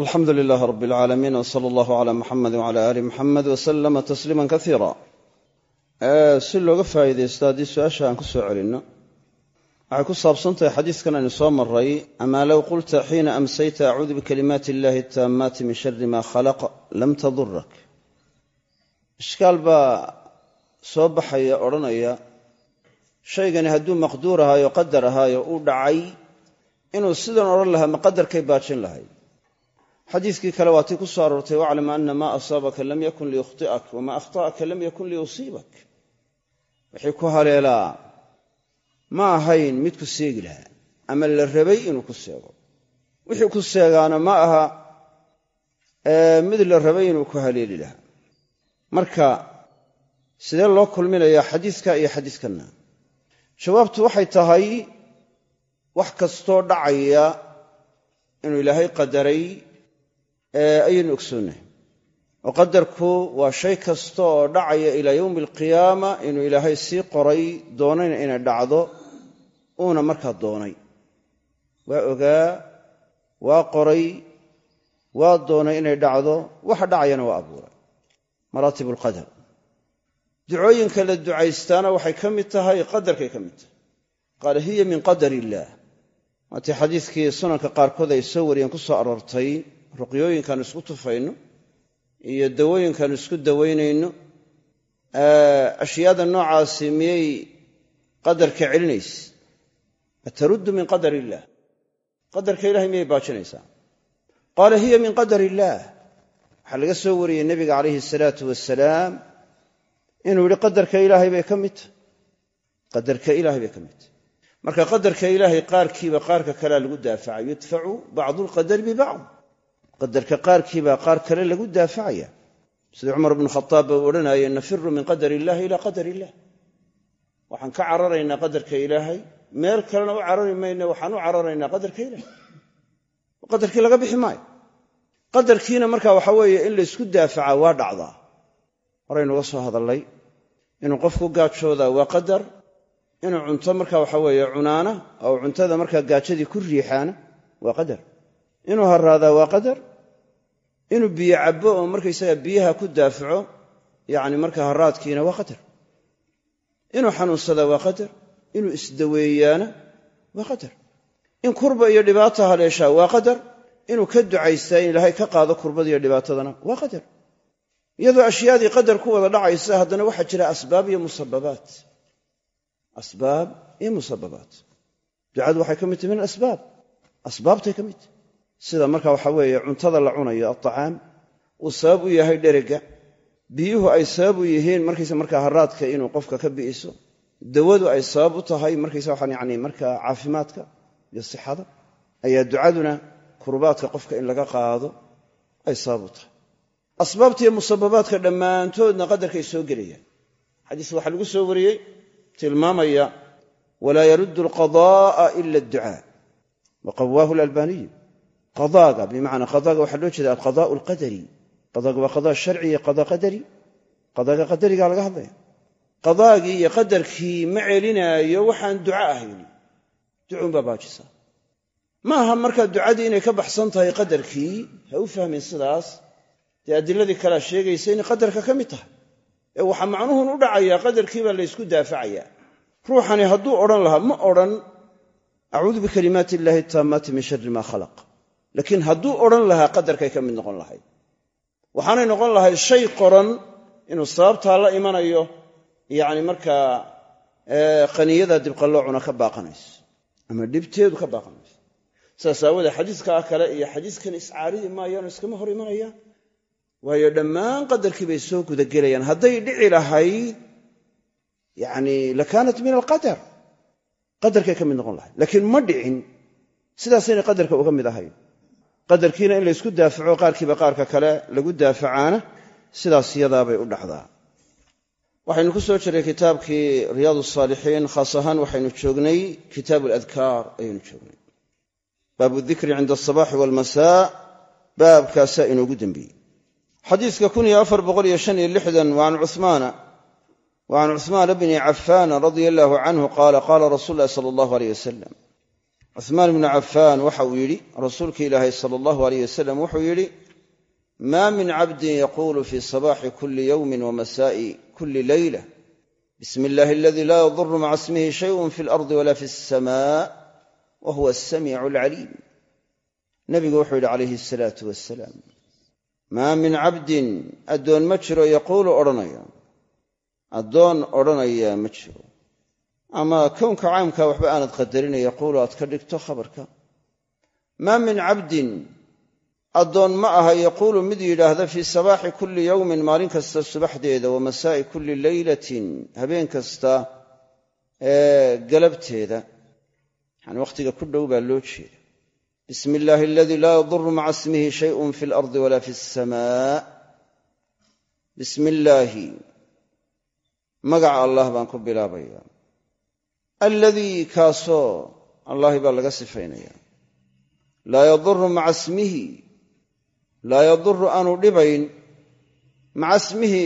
alxamdu lilaah rab alcaalamiin w sala allahu cala muxamedi wcala aali muxamed wasalama tasliima kaiira si looga faa'iidaysto haddii su'aasha aan ku soo celinno waxay ku saabsantahay xadiiskan aynu soo maray amaa low qulta xiina amsayta acuudu bikalimaati illahi ataammaati min shari ma khalaq lam tadurak ishkaal baa soo baxaya odhanaya shaygani hadduu maqduur ahaayo qadar ahaayo uu dhacay inuu sidan odhan lahaa ma baajin lahayd xadiiskii kale waa tii ku soo aroortay waclam ana maa asaabaka lam yakun liyukhti'ak wamaa akhta'aka lam yakun liyusiibak. Wixii ku haleelaa ma ahayn mid ku seegi lahaa ama la rabay inuu ku seego. Wixii ku seegaana ma aha mid la rabay inuu ku haleeli lahaa. Marka sidee loo kulminayaa xadiiska iyo xadiiskanna? Jawaabtu waxay tahay wax kastoo dhacaya inuu ilaahay qadaray ayaynu ogsoonnahay oo qadarku waa shay kasta oo dhacaya ilaa yowmi alqiyaama inuu ilaahay sii qoray doonayna inay dhacdo uuna markaa doonay. Waa ogaa waa qoray waa doonay inay dhacdo waxa dhacayana waa abuuray. Maraatib alqadar ducooyinka la ducaystaana waxay ka mid tahay qadarkay ka mid tahay. Qaala hiya min qadar illaah waatii xadiiskii sunanka qaarkood ay soo wariyeen ku soo aroortay ruqyooyinkaanu isku tufayno iyo dawooyinkaanu isku dawaynayno ashyaada noocaasi miyay qadarka celinayse ataruddu min qadar illaah qadarka ilahay miyay baajinaysaa qaala hiya min qadar illaah waxaa laga soo wariyey nebiga calayhi salaatu wasalaam inuu yidhi qadarka ilaahay bay ka mid qadarka ilaahay bay ka mid marka qadarka ilaahay qaarkiiba qaarka kalea lagu daafaca yudfacu bacdu lqadari bibacd qadarka qaarkiibaa qaar kale lagu daafacaya. Sida cumar bnu khataab ba u odhanaya nafiru min qadar illahi ila qadar illah waxaan ka cararaynaa qadarka ilaahay. Meel kalena u carari mayne waxaan u cararaynaa qadarka ilahay qadarkii laga bixi maayo. Qadarkiina marka waxa weeye in laysku daafacaa waa dhacdaa. Horaynuga soo hadallay inuu qofku gaajoodaa waa qadar inuu cunto marka waxa weeye cunaana oo cuntada markaa gaajadii ku riixaana waa qadar. Inuu haraadaa waa qadar inuu biyo cabbo oo markaysaga biyaha ku daafaco yacni marka haraadkiina waa qadar inuu xanuunsadaa waa qadar inuu isdaweeyaana waa qadar in kurba iyo dhibaata haleeshaa waa qadar inuu ka ducaystaa in ilaahay ka qaado kurbada iyo dhibaatadana waa qadar iyadoo ashyaadii qadar ku wada dhacaysa haddana waxaa jira asbaab iyo musababaat. Asbaab iyo musababaat. Ducadu waxay ka mid tahy min alasbaab asbaabtay ka mid tahy sida marka waxa weeye cuntada la cunayo alطacaam uu sabab u yahay dherega biyuhu ay sabab u yihiin markaysa markaa haraadka inuu qofka ka bi'iso. Dawadu ay sabab u tahay markaysa waxaan yani markaa caafimaadka iyo sixada ayaa ducaduna kurbaadka qofka in laga qaado ay sabab u tahay. Asbaabta iyo musababaadka dhammaantoodna qadarkay soo gelayaan. Xadiis waxaa lagu soo wariyey tilmaamaya walaa yaruddu alqada'a ila adducaa wa qawaahu lalbaniyu qadaaga bimacnaa qadaaga waxaa loo jeeda alqadaa'u alqadari qadaaga waa qadaa sharci iyo qadaa qadari. Qadaaga qadarigaa laga hadlaya qadaagii iyo qadarkii ma celinaayo waxaan duca ahayn ducuunbaa baajisa ma aha markaa ducadii inay ka baxsan tahay qadarkii ha u fahmin sidaas. Dee adiladii kalea sheegaysa inay qadarka ka mid tahay. Ee waxaa macnuhun u dhacayaa qadarkii baa laysku daafacayaa. Ruuxani hadduu odhan lahaa ma odhan acuudu min shari maa khalaq laakiin hadduu odhan lahaa qadarkay ka mid noqon lahayd. Waxaanay noqon lahayd shay qoran inuu sababtaa la imanayo yacni markaa qaniyada dibqalloocuna ka baaqanayso ama dhibteedu ka baaqanayso saas aawoodee xadiiskaa kale iyo xadiiskan iscaaridi maayaano iskama hor imanayaan waayo dhammaan qadarkii bay soo gudagelayaan hadday dhici lahayd yani lakaanat min alqadar. Qadarkay ka mid noqon lahayd. Laakiin ma dhicin. Sidaasaynay qadarka uga mid ahayn qadarkiina in laysku daafaco qaarkiiba qaarka kale lagu daafacaana sidaas yadaabay u dhacdaa. Waxaynu ku soo jiray kitaabkii riyaad saalixiin khaas ahaan waxaynu joognay kitaabu aladkaar ayaynu joognay. Baabu dikri cinda asabaxi walmasaa baabkaasaa inoogu dembeeyey xadiiska waan cumaana wa can bni cafaana radia allaahu canhu qaala qaala rasuulu ulahi sala allahu aleyh wasalam cuhmaan ibnu cafaan waxa uu yidhi rasuulka ilaahay sala allahu aleyh wasalam wuxuu yidhi maa min cabdin yaquulu fii sabaaxi kulli yowmin wa masaa'i kulli leyla bismi illaahi aladii laa yaduru maca ismihi shayun fi alardi wala fi alsamaa wa huwa asamiicu alcaliim nebigu wuxuu yidhi calayhi asalaatu wasalaam maa min cabdin addoon ma jiro yaquulu odhanaya addoon odhanaya ma jiro ama kownka caamkaa waxba aanad qadarinay yaquulu aad ka dhigto khabarka. Maa min cabdin addoon ma aha yaquulu mid yidhaahda fii sabaaxi kulli yowmin maalin kasta subaxdeeda wa masaa'i kulli leylatin habeen kasta ee galabteeda. Yani wakhtiga ku dhow baa loo jeeda bismi illaahi aladii laa yaduru maca ismihi shayun fi alardi wala fi alsamaa bismi illaahi magaca allah baan ku bilaabaya alladii kaasoo allahi baa laga sifaynaya. Laa yaduru maca ismihi laa yaduru aanu dhibayn. Maca ismihi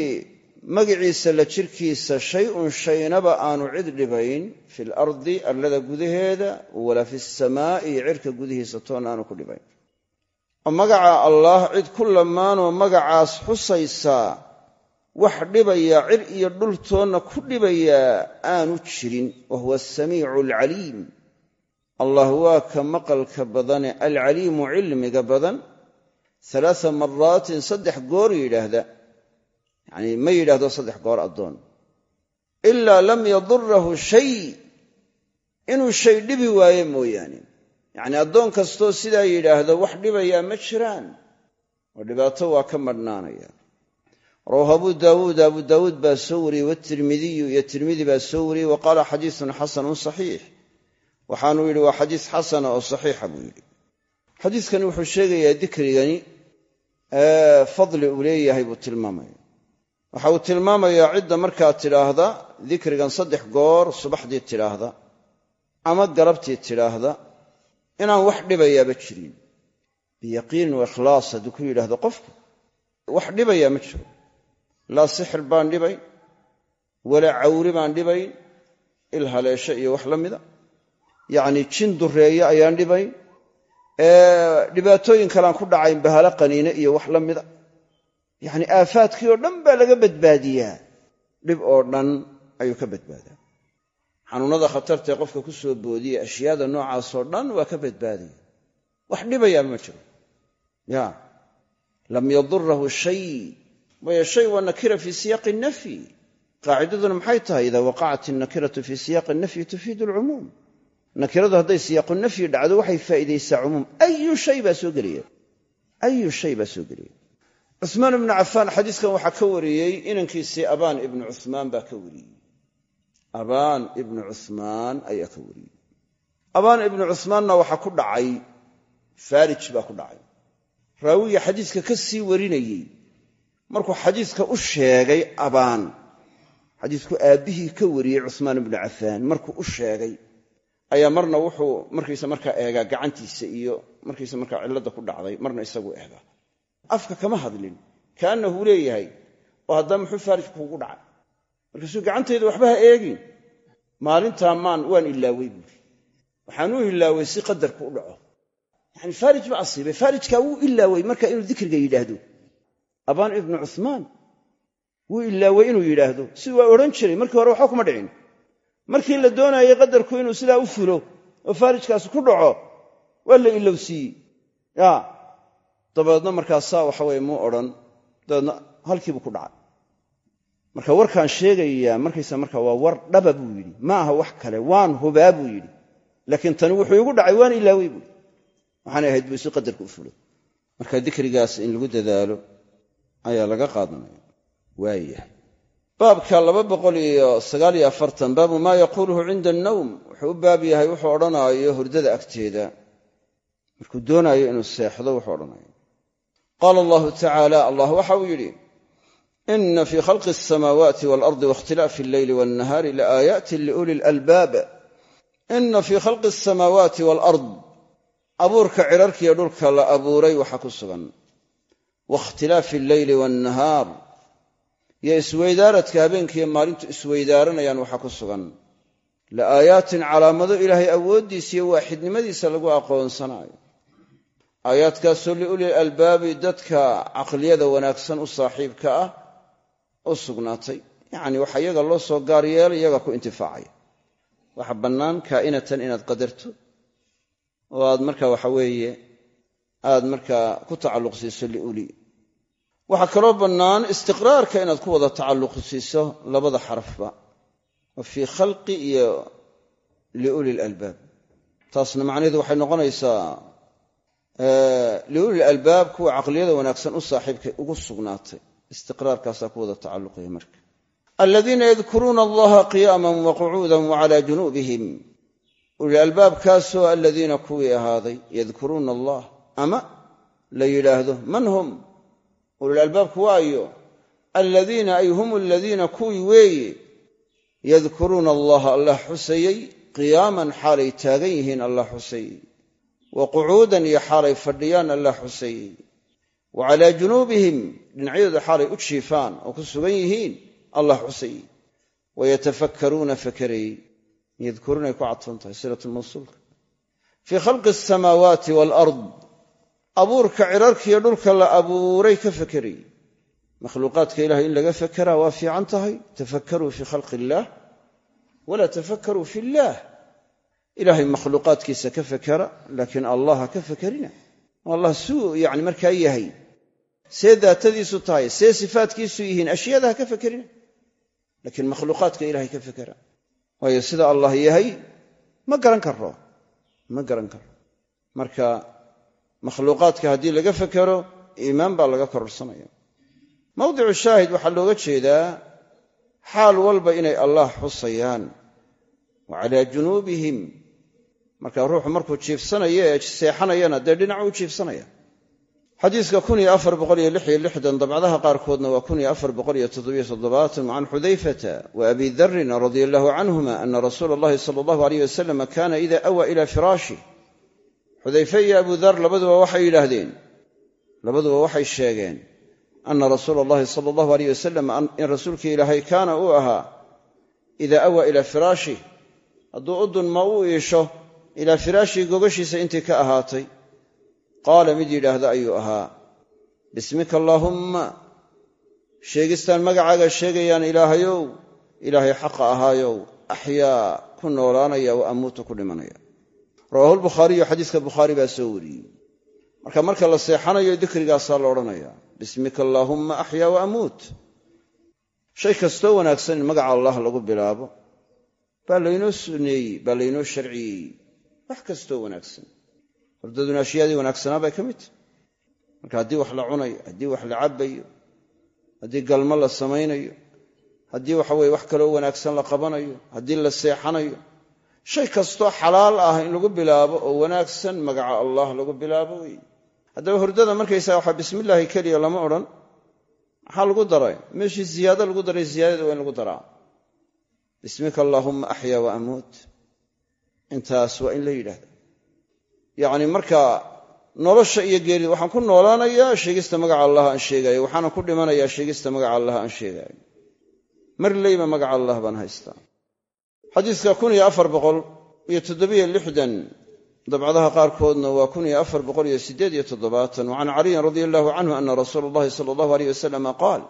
magiciisa la jirkiisa shay-un shaynaba aanu cid dhibayn. Fi lardi allada gudaheeda walaa fi samaa'i cirka gudihiisa toonna aanu ku dhibayn. Oo magaca allaah cid ku lamaanoo magacaas xusaysaa wax dhibaya cir iyo dhultoonna ku dhibayaa aanu jirin wa huwa asamiicu alcaliim allah waa ka maqalka badane alcaliimu cilmiga badan. Alaaa maraatin saddex goor yidhaahda. Yanii ma yidhahdo saddex goor addoon. Ilaa lam yadurahu shay. Inuu shay dhibi waaye mooyaane. Yacnii addoon kastoo sidaa yidhaahdo wax dhibayaa ma jiraan. Oo dhibaato waa ka madhnaanaya rawahu abu daawuud abu daawuud baa soo wariyey watirmidiyu iyo tirmidi baa soo wariyey wa qaala xadiisun xasanun saxiix waxaanuu yidhi waa xadiis xasana oo saxiixa buu yidhi xadiiskani wuxuu sheegayaa dikrigani fadli uu leeyahay buu tilmaamaya waxa uu tilmaamayaa cidda markaa tidhaahda dikrigan saddex goor subaxdii tidhaahda ama galabtii tidhaahda inaan wax dhibayaaba jirin biyaqiinin wa ikhlaas hadduu ku yidhaahdo qofku wax dhibayaa ma laa sixir baan dhibayn walaa cawri baan dhibayn il haleeshe iyo wax la mida. Yacnii jin dureeye ayaan dhibayn dhibaatooyin kalean ku dhacayn bahalo qaniine iyo wax la mida. Yacni aafaadkii oo dhan baa laga badbaadiyaa. Dhib oo dhan ayuu ka badbaadaa. Xanuunada khatartae qofka ku soo boodiya ashyaada noocaasoo dhan waa ka badbaadaya. Wax dhibayaa ma jiro. Ya lam yadurahu shay waayo shay waa nakira fii siyaaqi nafyi qaacidaduna maxay tahay idaa waqacat innakiratu fii siyaaqi nafyi tufiidu alcumuum nakiradu hadday siyaaqu nafyi dhacdo waxay faa'iidaysaa cumuum ayu shay baa soo gelaya ayu shay baa soo gelaya cuhmaan ibnu cafaan xadiiskan waxaa ka wariyey inankiisii abaan ibnu cuhmaan baa ka wariyey abaan ibnu cuhmaan ayaa ka wariyey abaan ibnu cuhmaanna waxaa ku dhacay ku dhacay raawiga xadiiska ka sii warinayey markuu xadiiska u sheegay abaan. Xadiisku aabbihii ka wariyey cuhmaan ibnu cafaan. Markuu u sheegay ayaa marna wuxuu markiisa markaa eegaa gacantiisa iyo markiisa markaa cilladda ku dhacday marna isagu eegaa. Afka kama hadlin. Kaannahu leeyahay oo haddaba muxuu faarij kuugu dhacay? Markaasuu gacantayda waxba ha eegin. Maalintaa maan waan ilaawey buuri waxaan u ilaawey si qadarku u dhaco. Yani faarij ba asiibay. Faarijkaa wuu ilaawey marka inuu dikriga yidhaahdo abaan ibnu cuhmaan wuu ilaawey inuu yidhaahdo. Si waa odhan jiray markii hore waxba kuma dhicin. Markii la doonayay qadarku inuu sidaa u fulo oo faarijkaasi ku dhaco waa la ilowsiiyey ya dabeedna markaasaa waxa weye muu odhan. Dabeedna halkiibuu ku dhacay. Marka warkaan sheegayaa markaysa marka waa war dhaba buu yidhi. Ma aha wax kale waan hubaa buu yidhi. Laakiin tani wuxuu igu dhacay waan ilaawey buui waxaanay ahayd buu si qadarka u fulo. Marka dikrigaas in lagu dadaalo ayaa laga qaadanaya. Waayahay baabka laba boqol iyo sagaal iyo afartan baabu maa yaquuluhu cinda annawm. Wuxuu u baab yahay wuxuu odhanaayo hurdada agteeda. Markuu doonaayo inuu seexdo wuxuu odhanayo qaala allahu tacaala allah waxa uu yidhi ina fii khalqi alsamaawaati waalardi waاkhtilaafi alleyli walnahaari laaayaati liuli lalbaab ina fii khalqi alsamaawaati walard. Abuurka cirarkiiyo dhulka la abuuray waxa ku sugan waاkhtilaafi alleyli waannahaar iyo isweydaaradka habeenkiiyo maalintu isweydaaranayaan waxaa ku sugan la aayaatin calaamado ilaahay awooddiisa iyo waaxidnimadiisa lagu aqoonsanaayo aayaadkaasoo liulil albaabi dadka caqliyada wanaagsan u saaxiibka ah u sugnaatay yacni waxa iyaga loo soo gaar yeelay iyaga ku intifaacaya waxa bannaan kaa'inatan inaad qadarto oo aad marka waxa weeye aad markaa ku tacalluq siiso liuli. Waxaa kaloo bannaan istiqraarka inaad ku wada tacalluq siiso labada xarafba oo fii khalqi iyo liuli lalbaab taasna macnaheedu waxay noqonaysaa liuli lalbaab kuwa caqliyada wanaagsan u saaxiibkay ugu sugnaatay. Istiqraarkaasaa ku wada tacalluqaya marka. Aladiina yadkuruuna allaha qiyaaman wa qucuudan wa cala junuubihim. Ulil albaabkaasoo aladiina kuwii ahaaday yadkuruuna allah ama la yidhaahdo man hum? Ulil albaabku waayo aladiina ay hum aladiina kuwii weeye yadkuruuna allaha allah xusayey qiyaaman xaalay taagan yihiin allah xusayey wa qucuudan iyo xaalay fadhiyaan allah xusayey wa calaa junuubihim dhinacyadooda xaalay u jiifaan oo ku sugan yihiin allah xusayey wayatafakkaruuna fakarayey yadkuruunay ku cadfan tahay fii khalqi asamaawaati waalard abuurka cirarkiiyo dhulka la abuuray ka fakerayey makhluuqaadka ilahay in laga fakeraa waa fiican tahay. Tafakkaruu fii khalqi illaah walaa tafakkaruu fi illaah ilaahay makhluuqaadkiisa ka fakera laakiin allah ha ka fakerina. Allah suu yani markaa yahay. See daatadiisu tahay see sifaatkiisu yihiin ashyaada ha ka fakerina. Laakiin makhluuqaadka ilahay ka fakera. Waayo sida allah yahay ma garan karo ma garan karo marka makhluuqaadka haddii laga fakero iimaan baa laga kororsanaya. Mawdicu shaahid waxaa looga jeedaa xaal walba inay allah xusayaan. Wa calaa junuubihim. Marka ruuxu markuu jiifsanayo ee seexanayana dee dhinacu u jiifsanaya. Xadiiska dabcdaha qaarkoodna waa can xudayfata wa abi darin radia allahu canhuma ana rasuula allahi sala allahu aleyh wasalam kana ida awa ila firaashi xudayfe iyo abu dar labaduba waxay yidhaahdeen labaduba waxay sheegeen ana rasuula allahi sala allahu aleyh wasalam in rasuulkii ilaahay kaana uu ahaa ida awa ila firaashi hadduu u dunma u iisho ilaa firaashii gogashiisa intii ka ahaatay. Qaala mid yidhaahda ayuu ahaa bismika allaahumma sheegistaan magacaaga sheegayaan ilaahayow ilaahay xaqa ahaayow axyaa ku noolaanaya wa amuutu ku dhimanaya rawaahu lbukhaariyu xadiiska bukhaari baa soo wariyey. Marka marka la seexanayo dikrigaasaa la odhanaya. Bismika allaahumma axyaa wa amuut shay kastoo wanaagsan in magaca allah lagu bilaabo. Baa laynoo sunneeyey baa laynoo sharciyey. Wax kastoo wanaagsan. Hordaduna ashyaadii wanaagsanaa bay ka mid tahy marka haddii wax la cunayo haddii wax la cabbayo haddii galmo la samaynayo haddii waxa wax kaloo wanaagsan la qabanayo haddii la seexanayo shay kastoo xalaal ah in lagu bilaabo oo wanaagsan magaca allah lagu bilaabo wey haddaba hurdada markaysaga waxaa bismillaahi keliya lama odhan. Maxaa lagu daray? Meeshii ziyaado lagu daray ziyaadada waa in lagu daraa. Bismika allaahumma axyaa wa amuut. Intaas waa in la yidhahda yacni marka nolosha iyo geerida waxaan ku noolaanayaa sheegista magaca allah aan sheegaayo waxaana ku dhimanayaa sheegista magaca allah aan sheegaayo. Mar leyba magaca allah baan haystaa xadiiska dabcadaha qaarkoodna waa can caliyin radia allahu canhu ana rasuula allahi sala allahu aleyh wasalama qaal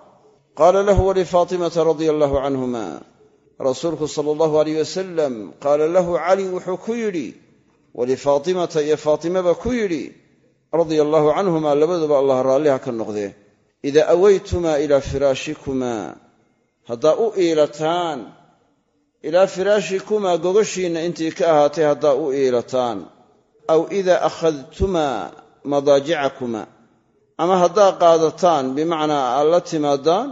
qaala lahu walifaatimata radia allahu canhuma? Rasuulku sala allahu aleyh wasalam qaala lahu cali wuxuu ku yidhi walifaatimata iyo faatimaba ku yidhi radia allaahu canhuma labaduba allah raalliha ka noqdee. Idaa awaytumaa ilaa firaashikumaa haddaa u iilataan ilaa firaashikumaa gogashiinna intii ka ahaatay haddaa u iilataan. Aw idaa akhadtumaa madaajicakumaa ama haddaa qaadataan bimacnaa aad la timaadaan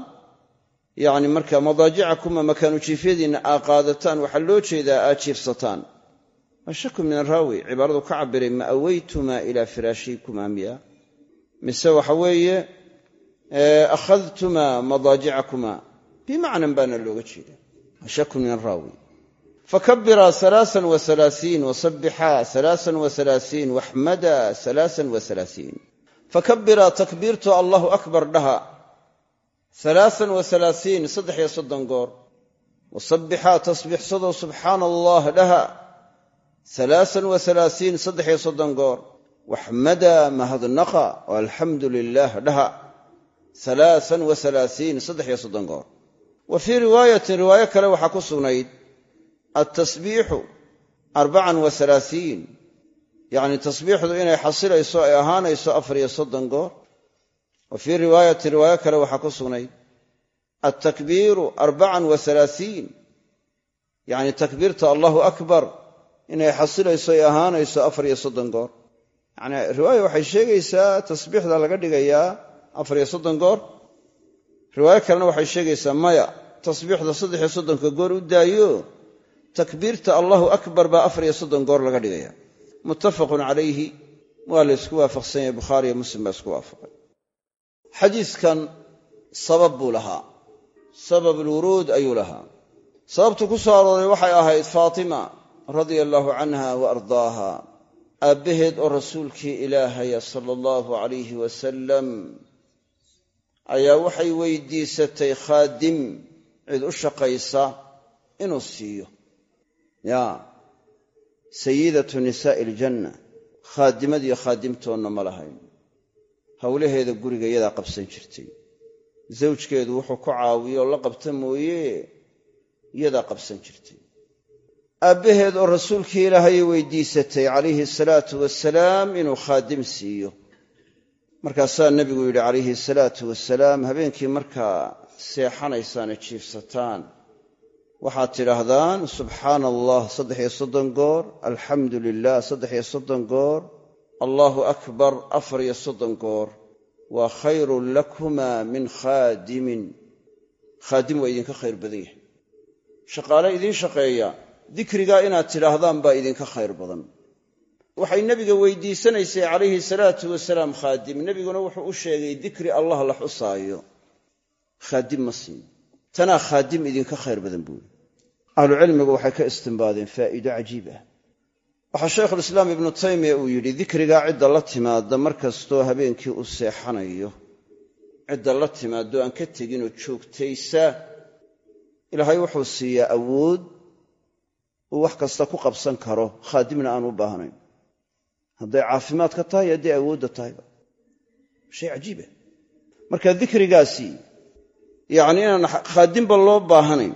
yacni marka madaajicakumaa makaanu jiifyadiinna aad qaadataan waxaa loo jeedaa aad jiifsataan. Waa shaku min araawi cibaaradu ka cabiray ma awaytumaa ilaa firaashikumaa miya. Mise waxa weeye akhadtumaa madaajicakumaa bimacnan baana looga jeeda waa shaku min araawi fakabiraa alaaan waalaaiin wasabixaa alaaan waalaaiin waxmadaa alaaan waalaaiin fakabiraa takbiirto allahu akbar dhaha alaaan waalaaiin saddex iyo soddon goor wasabbixaa tasbiixsadoo subxaana allah dhaha alaaan wa alaaiin saddex iyo soddon goor waxmadaa mahadnaqa oo alxamdu lilaah dhaha alaaan wa alaaiin saddex iyo soddon goor wa fii riwaayatin riwaayo kale waxaa ku sugnayd altasbiixu arbacan wa alaaiin yacni tasbiixdu inay xasilayso ay ahaanayso afar iyo soddon goor. Wa fii riwaayatin riwaayo kale waxaa ku sugnayd altakbiiru arbacan wa alaaiin yacni takbiirta allahu akbar inay xasilayso ay ahaanayso afar iyo soddon goor. Yacni riwaaya waxay sheegaysaa tasbiixda laga dhigayaa afar iyo soddon goor. Riwaayo kalena waxay sheegaysaa tasbiixda saddex iyo soddonka goor u daayo takbiirta allahu akbar baa afar iyo soddon goor laga dhigaya. Muttafaqun calayhi waa la ysku waafaqsan yahay bukhaari iyo muslim baa isku waafaqay. Xadiidkan sabab buu lahaa. Sabab alwuruud ayuu lahaa. Sababtu ku soo arooray waxay ahayd faatima radia allaahu canha wa ardaaha aabbaheed oo rasuulkii ilaahaya sala allahu calayhi wasalam ayaa waxay weydiisatay khaadim cid u shaqaysa inuu siiyo. Ya sayidatu nisaa'i aljanna khaadimadiyo khaadimtoonna ma lahayn. Howlaheeda guriga iyadaa qabsan jirtay. Zawjkeedu wuxuu ku caawiyo la qabta mooye iyadaa qabsan jirtay. Aabbaheed oo rasuulkii ilaahayay weydiisatay calayhi salaatu wasalaam inuu khaadim siiyo markaasaa nebigu yidhi calayhi salaatu wasalaam habeenkii markaa seexanaysaane jiifsataan waxaad tidhaahdaan subxaana allah saddex iyo soddon goor alxamdu lilah saddex iyo soddon goor allaahu akbar afar iyo soddon goor waa khayrun lakumaa min khaadimin. Khaadim waa idinka khayr badan yahay. Shaqaale idiin shaqeeya dikrigaa inaad tidhaahdaan baa idinka khayr badan waxay nebiga weydiisanaysay calayhi salaatu wasalaam khaadim. Nebiguna wuxuu u sheegay dikri allah la xusaayo. Khaadim ma siin. Tanaa khaadim idinka khayr badan buuri ahlucilmigu waxay ka istimbaadeen faa'iido cajiib ah. Waxaa shaykhulislaam ibnu taymiya uu yidhi dikrigaa cidda la timaadda mar kastoo habeenkii u seexanayo. Cidda la timaaddo aan ka teginoo joogtaysa ilaahay wuxuu siiyaa awood uu wax kasta ku qabsan karo. Khaadimna aan u baahnayn hadday caafimaadka tahay hadday awoodda tahayba shay cajiiba marka dikrigaasi yacni inaan khaadimba loo baahanayn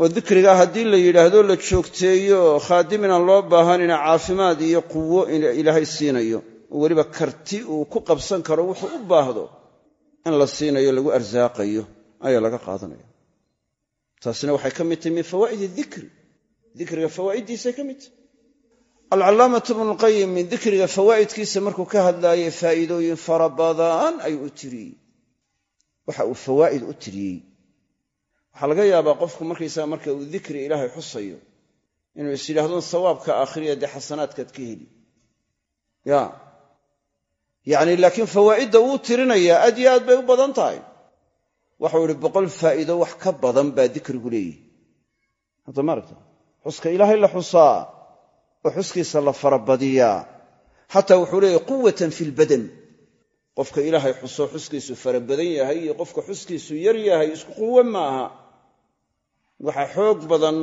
oo dikrigaa haddii la yidhaahdo la joogteeyo khaadim inaan loo baahanayna caafimaad iyo quwo ilaahay siinayo oo weliba karti uu ku qabsan karo wuxuu u baahdo in la siinayo lagu arsaaqayo ayaa laga qaadanaya. Taasina waxay ka mid tahay min fawaa'id dikri. Dikriga fawaa'iddiisay ka mid tahay alcallaamatu ibnulqayim min dikriga fawaa'idkiisa markuu ka hadlaayay faa'iidooyin fara badan ayuu u tiriyey waxa uu fawaa'id u tiriyey. Waxaa laga yaabaa qofku markaysaga marka uu dikri ilaahay xusayo inuu is yidhaahdo sawaabka aakhiriya dee xasanaadkaad ka heli. Ya. Yacni laakiin fawaa'idda uu tirinayaa aad yo aad bay u badan tahay. Waxau ihi boqol faa'iido wax ka badan baa dikrigu leeyihi. La xusaa oo xuskiisa la farabadiyaa xataa wuxuu leeyahy quwatan fi lbadan qofka ilaahay xuso xuskiisu fara badan yahay iyo qofka xuskiisu yar yahay isku quwo maaha. Waxaa xoog badan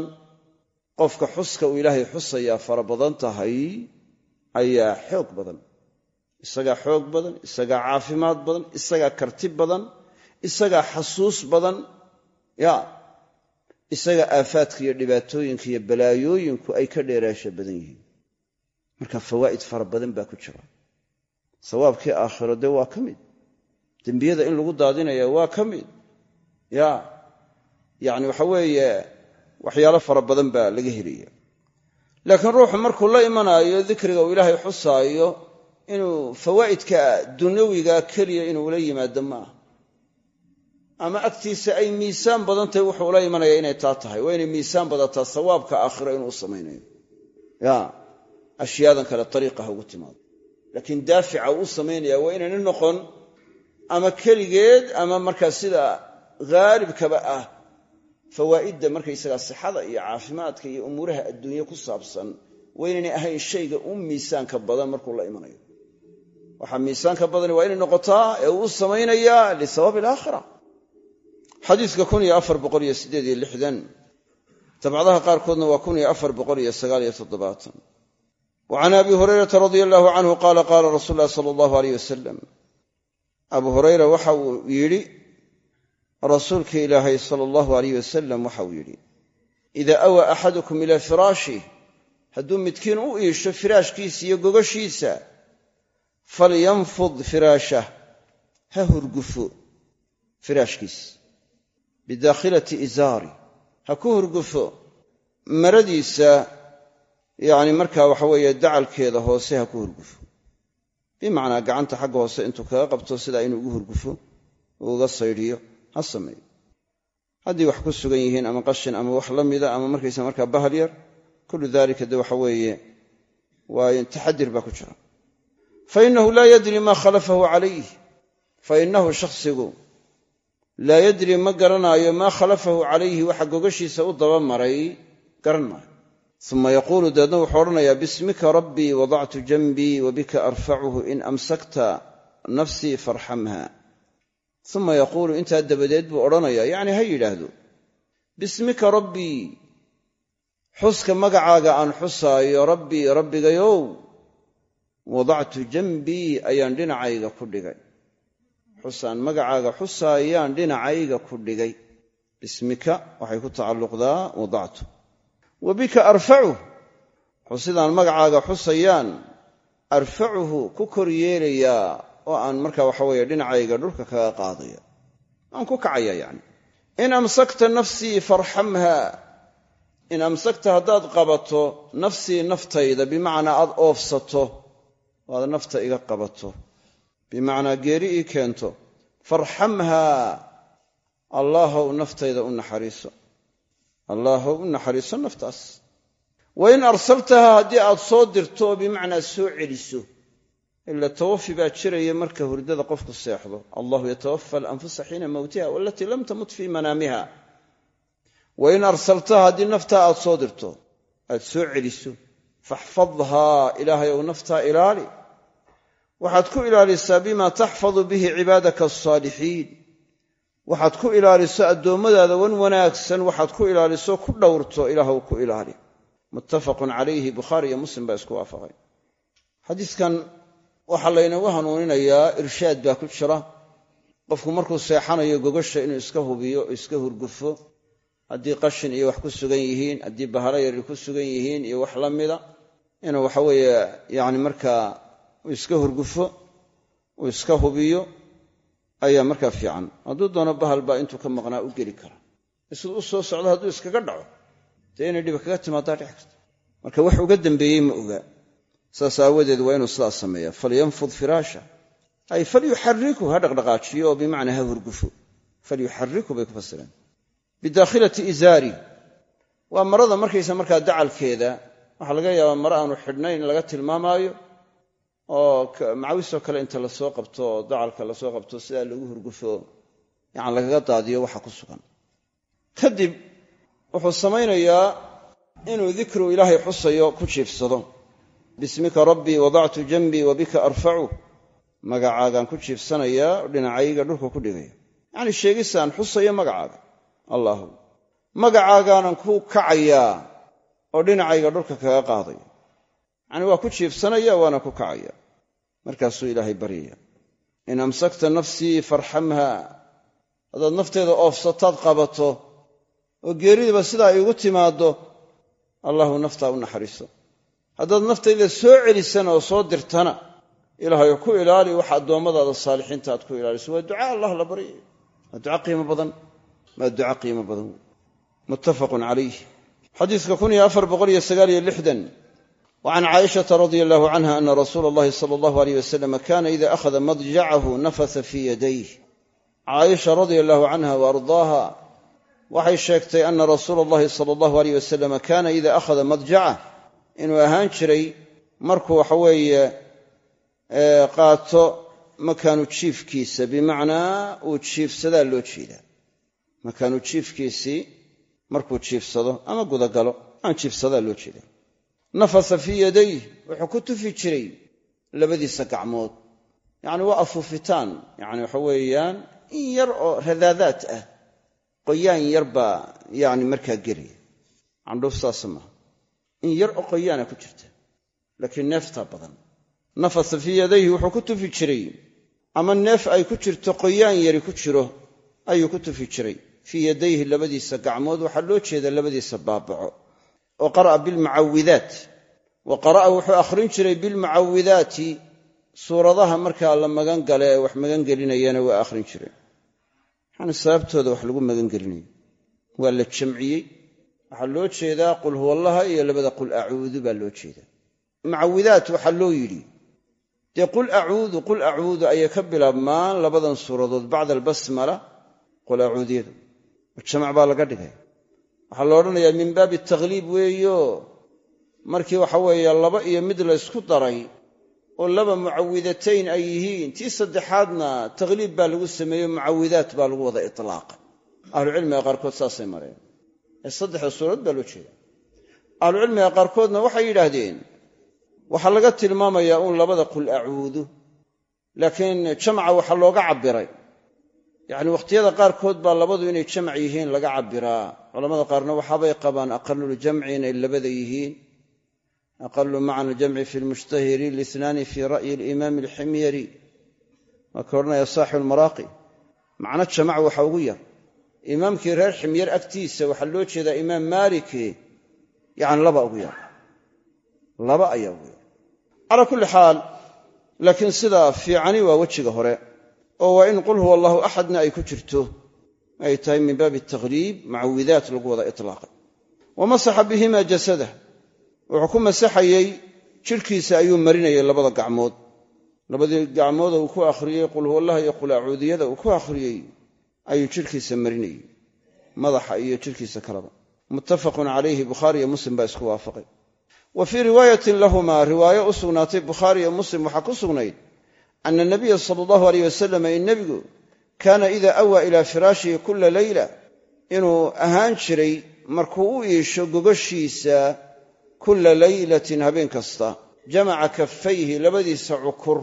qofka xuska uu ilaahay xusayaa fara badan tahay ayaa xoog badan. Isagaa xoog badan isagaa caafimaad badan isagaa karti badan isagaa xasuus badan. Ya isaga aafaadka iyo dhibaatooyinka iyo balaayooyinku ay ka dheeraasha badan yihiin. Marka fawaa'id fara badan baa ku jira. Sawaabkii aakhiro dee waa ka mid. Dembiyada in lagu daadinaya waa ka mid. Ya yacni waxa weeye waxyaalo fara badan baa laga helaya laakiin ruuxu markuu la imanaayo dikriga uu ilaahay xusaayo inuu fawaa'idka dunyawiga keliya inuu la yimaado maaha ama agtiisa ay miisaan badan tahay wuxuu la imanaya inay taa tahay. Waa inay miisaan badataa sawaabka aakhiro inuu samaynayo. Ya ashyaadan kale ariiqa ugu timaado. Laakiin daafica uu samaynaya waa inayna noqon ama keligeed ama markaa sida haalibkaba ah fawaa'idda markaysagaa sixada iyo caafimaadka iyo umuuraha adduunye ku saabsan waa inaynay ahayn shayga u miisaanka badan markuu la imanayo. Waxaa miisaanka badani waa inay noqotaa ee uu u samaynayaa alaakhira lixdan dabcadaha qaarkoodna waa kun iyo afar iyo sagaal iyo toddobaatan. Wa can abi hurayrata radia allahu canhu qaala qaala rasuul ulahi sala allahu aleyh wasalam abu hurayra waxa uu yidhi rasuulkii ilaahay sala allahu aleyh wasalam waxa uu yidhi idaa awaa axadukum ilaa firaashih hadduu midkiin u iisho firaashkiisa iyo gogashiisa falyanfud firaashah ha hurgufo firaashkiisa bidaakhilati izaari. Ha ku hurgufo. Maradiisa yacni markaa waxa weeye dacalkeeda hoose ha ku hurgufo. Bimacnaa gacanta xagga hoose intuu kaga qabto sidaa inuu ugu hurgufo uu uga saydhiyo ha sameeyo. Haddii wax ku sugan yihiin ama qashin ama wax la mida ama markaysa markaa bahal yar kullu dalika de waxa weeye waa taxadir baa ku jira. Fa innahu laa yadri maa khalafahu calayh fa innahu shakhsigu laa yadri ma garanaayo maa khalafahu calayhi waxa gogashiisa u daba maray garan maayo. Uma yaquulu dabeedna wuxuu odhanayaa bismika rabbii wadactu janbii wa bika arfacuhu in amsakta nafsii farxamha. Uma yaquulu intaa dabadeed buu odhanayaa yacni ha yidhaahdo bismika rabbii xuska magacaaga aan xusaayo rabbii rabbigayow wadactu janbii ayaan dhinacayga ku dhigay xusaan magacaaga xusaayaan dhinacayga ku dhigay. Bismika waxay ku tacalluqdaa wadactu. Wa bika arfacuh xusidaan magacaaga xusayaan arfacuhu ku kor yeelayaa oo aan marka waxa weeye dhinacayga dhulka kaga qaadaya. Aan ku kacaya yacni. In amsakta nafsii farxamha in amsakta haddaad qabato nafsii naftayda bimacnaa aad oofsato oo aad nafta iga qabato bimacnaa geeri ii keento farxamhaa allaahow naftayda u naxariiso. Allaahow u naxariiso naftaas. Wa in arsaltahaa haddii aad soo dirto oo bimacnaa soo celiso ila tawafi baa jiraya marka hurdada qofku seexdo. Allahu yatawafa alanfusa xiina mowtiha walatii lam tamut fii manaamiha. Wa in arsaltaha haddii naftaa aad soo dirto aad soo celiso faxfadhaa ilaahay ow naftaa ilaali waxaad ku ilaalisaa bimaa taxfadu bihi cibaadaka alsaalixiin waxaad ku ilaaliso addoommadaada wan wanaagsan waxaad ku ilaaliso ku dhowrto ilaahw ku ilaali. Muttafaqun calayhi bukhaari iyo muslim baa isku waafaqay. Xadiiskan waxaa laynagu hanuuninayaa irshaad baa ku jira. Qofku markuu seexanayo gogasha inuu iska hubiyo iska hurgufo haddii qashin iyo wax ku sugan yihiin haddii bahalo yari ku sugan yihiin iyo wax la mida inuu waxaweeye yani markaa uu iska hurgufo uu iska hubiyo ayaa markaa fiican. Hadduu doono bahal baa intuu ka maqnaa u geli kara. Isuu u soo socdo hadduu iskaga dhaco dee inay dhiba kaga timaadaa dhici karta marka wax uga dambeeyey ma ogaa saas aawadeed waa inuu sidaas sameeya falyanfud firaasha. Ay falyuxariku ha dhaqdhaqaajiyo oo bimacnaa ha hurgufo falyuxariku bay ku fasireen. Bidaakhilati izaari. Waa marada markaysa markaa dacalkeeda waxaa laga yaabaa mare aanu xidhnayn laga tilmaamaayo oo macawisoo kale inta la soo qabto oo dacalka la soo qabto sidaa lagu hurgufo yani lagaga daadiyo waxa ku sugan. Kadib wuxuu samaynayaa inuu dikru ilaahay xusayo ku jiifsado. Bismika rabbii wadactu janbii wa bika arfacu magacaagaan ku jiifsanayaa dhinacayga dhulka ku dhigaya yacni sheegisaan xusayo magacaaga. Allahu. Magacaagaanan ku kacayaa oo dhinacayga dhulka kaga qaadaya yacni waa ku jiifsanaya waana ku kacaya markaasuu ilaahay baryaya in amsakta nafsii farxamha haddaad nafteeda oofsataad qabato oo geeridiba sidaa iigu timaaddo allahu naftaa u naxariiso. Haddaad naftayda soo celisana oo soo dirtana ilaahayo ku ilaali waxa addoommadaada saalixiinta aad ku ilaaliso. Waa ducaa allah la baryayo waa duca qiimo badan. Waa duca qiimo badan. Muttafaqun calayh xadiiska wacan caaishata radia allahu canha ana rasuula allahi sala allahu aleyh wasalam kaana ida akhada madjacahu nafasa fii yadayh caaisha radia allahu canha wa ardaaha waxay sheegtay ana rasuula allahi sala allahu aleyh wasalam kaana ida akhada madjaca inuu ahaan jiray markuu waxaweeye qaato makaanu jiifkiisa bimacnaa uu jiifsadaa loo jeedaa makaanu jiifkiisii markuu jiifsado ama gudagalo aan jiifsadaa loo jeedaa nafasa fii yadayh wuxuu ku tufi jiray labadiisa gacmood yacni waa afuufitaan yacni waxa weeyaan in yar oo radaadaad ah. Qoyaan yar baa yani markaa gelaya candhuuf saasa maaha in yar oo qoyaana ku jirta. Laakiin neeftaa badan. Nafasa fii yadayhi wuxuu ku tufi jiray. Ama neef ay ku jirto qoyaan yari ku jiro ayuu ku tufi jiray. Fii yadayhi labadiisa gacmood waxaa loo jeeda labadiisa baabaco oo qara'a bilmucawidaat. Wa qara'a wuxuu akhrin jiray bilmucawidaati suuradaha markaa la magan gale ee wax magan gelinayana waa akhrin jiray. Maxaana sababtooda wax lagu magan gelinayo. Waa la jamciyey. Waxaa loo jeedaa qul huwallaha iyo labada qul acuudu baa loo jeedaa. Mucawidaat waxaa loo yidhi dee qul acuudu qul acuudu ayay ka bilaabmaan labadan suuradood bacda albasmala qul acuudiyadu jamac baa laga dhigay waxaa la odhanayaa min baabi takhliib weeyo. Markii waxa weeye laba iyo mid la ysku daray oo laba mucawidatayn ay yihiin tii saddexaadna takhliib baa lagu sameeyo mucawidaat baa lagu wada itlaaqa ahlucilmiga qaarkood saasay mareen. Ee saddexda suuradood baa loo jeeda ahlucilmiga qaarkoodna waxay yidhaahdeen waxaa laga tilmaamayaa uun labada qul acuudu laakiin jamca waxaa looga cabbiray yacni wakhtiyada qaarkood baa labadu inay jamac yihiin laga cabbiraa culamada qaarna waxaabay qabaan aqaluljamci inay labada yihiin. Aqalu macna aljamci fi lmushtahiri linaani fi ra'yi alimaami alximyari. Waa ka odhanaya saaxibu lmaraaqi macno jamac waxa ugu yar. Imaamkii reer ximyar agtiisa waxaa loo jeedaa imaam maaliki yani laba ugu yar. Laba ayaa ugu yar. Calaa kulli xaal laakiin sida fiicani waa wejiga hore oo waa in qul huwa allahu axadna ay ku jirto ay tahay min baabi takhliib mucawidaat lagu wada itlaaqay. Wa bihima jasadah wuxuu ku masaxayey jidhkiisa ayuu marinayay labada gacmood. Labadii gacmood uu ku akhriyey qul huwallaha iyo qul acuudiyada uu ku akhriyey ayuu jidhkiisa marinayey madaxa iyo jidhkiisa kaleba. Muttafaqun calayhi bukhaari iyo muslim baa isku waafaqay. Wa fii riwaayatin lahumaa riwaayo u sugnaatay bukhaari iyo muslim waxaa ku sugnayd ana nabiya sala allahu aleyh wasalam in nebigu kaana idaa awaa ilaa firaashihi kulla leyla inuu ahaan jiray markuu u iisho gogoshiisa kulla leylatin habeen kasta jamaca kaffayhi labadiisa cukur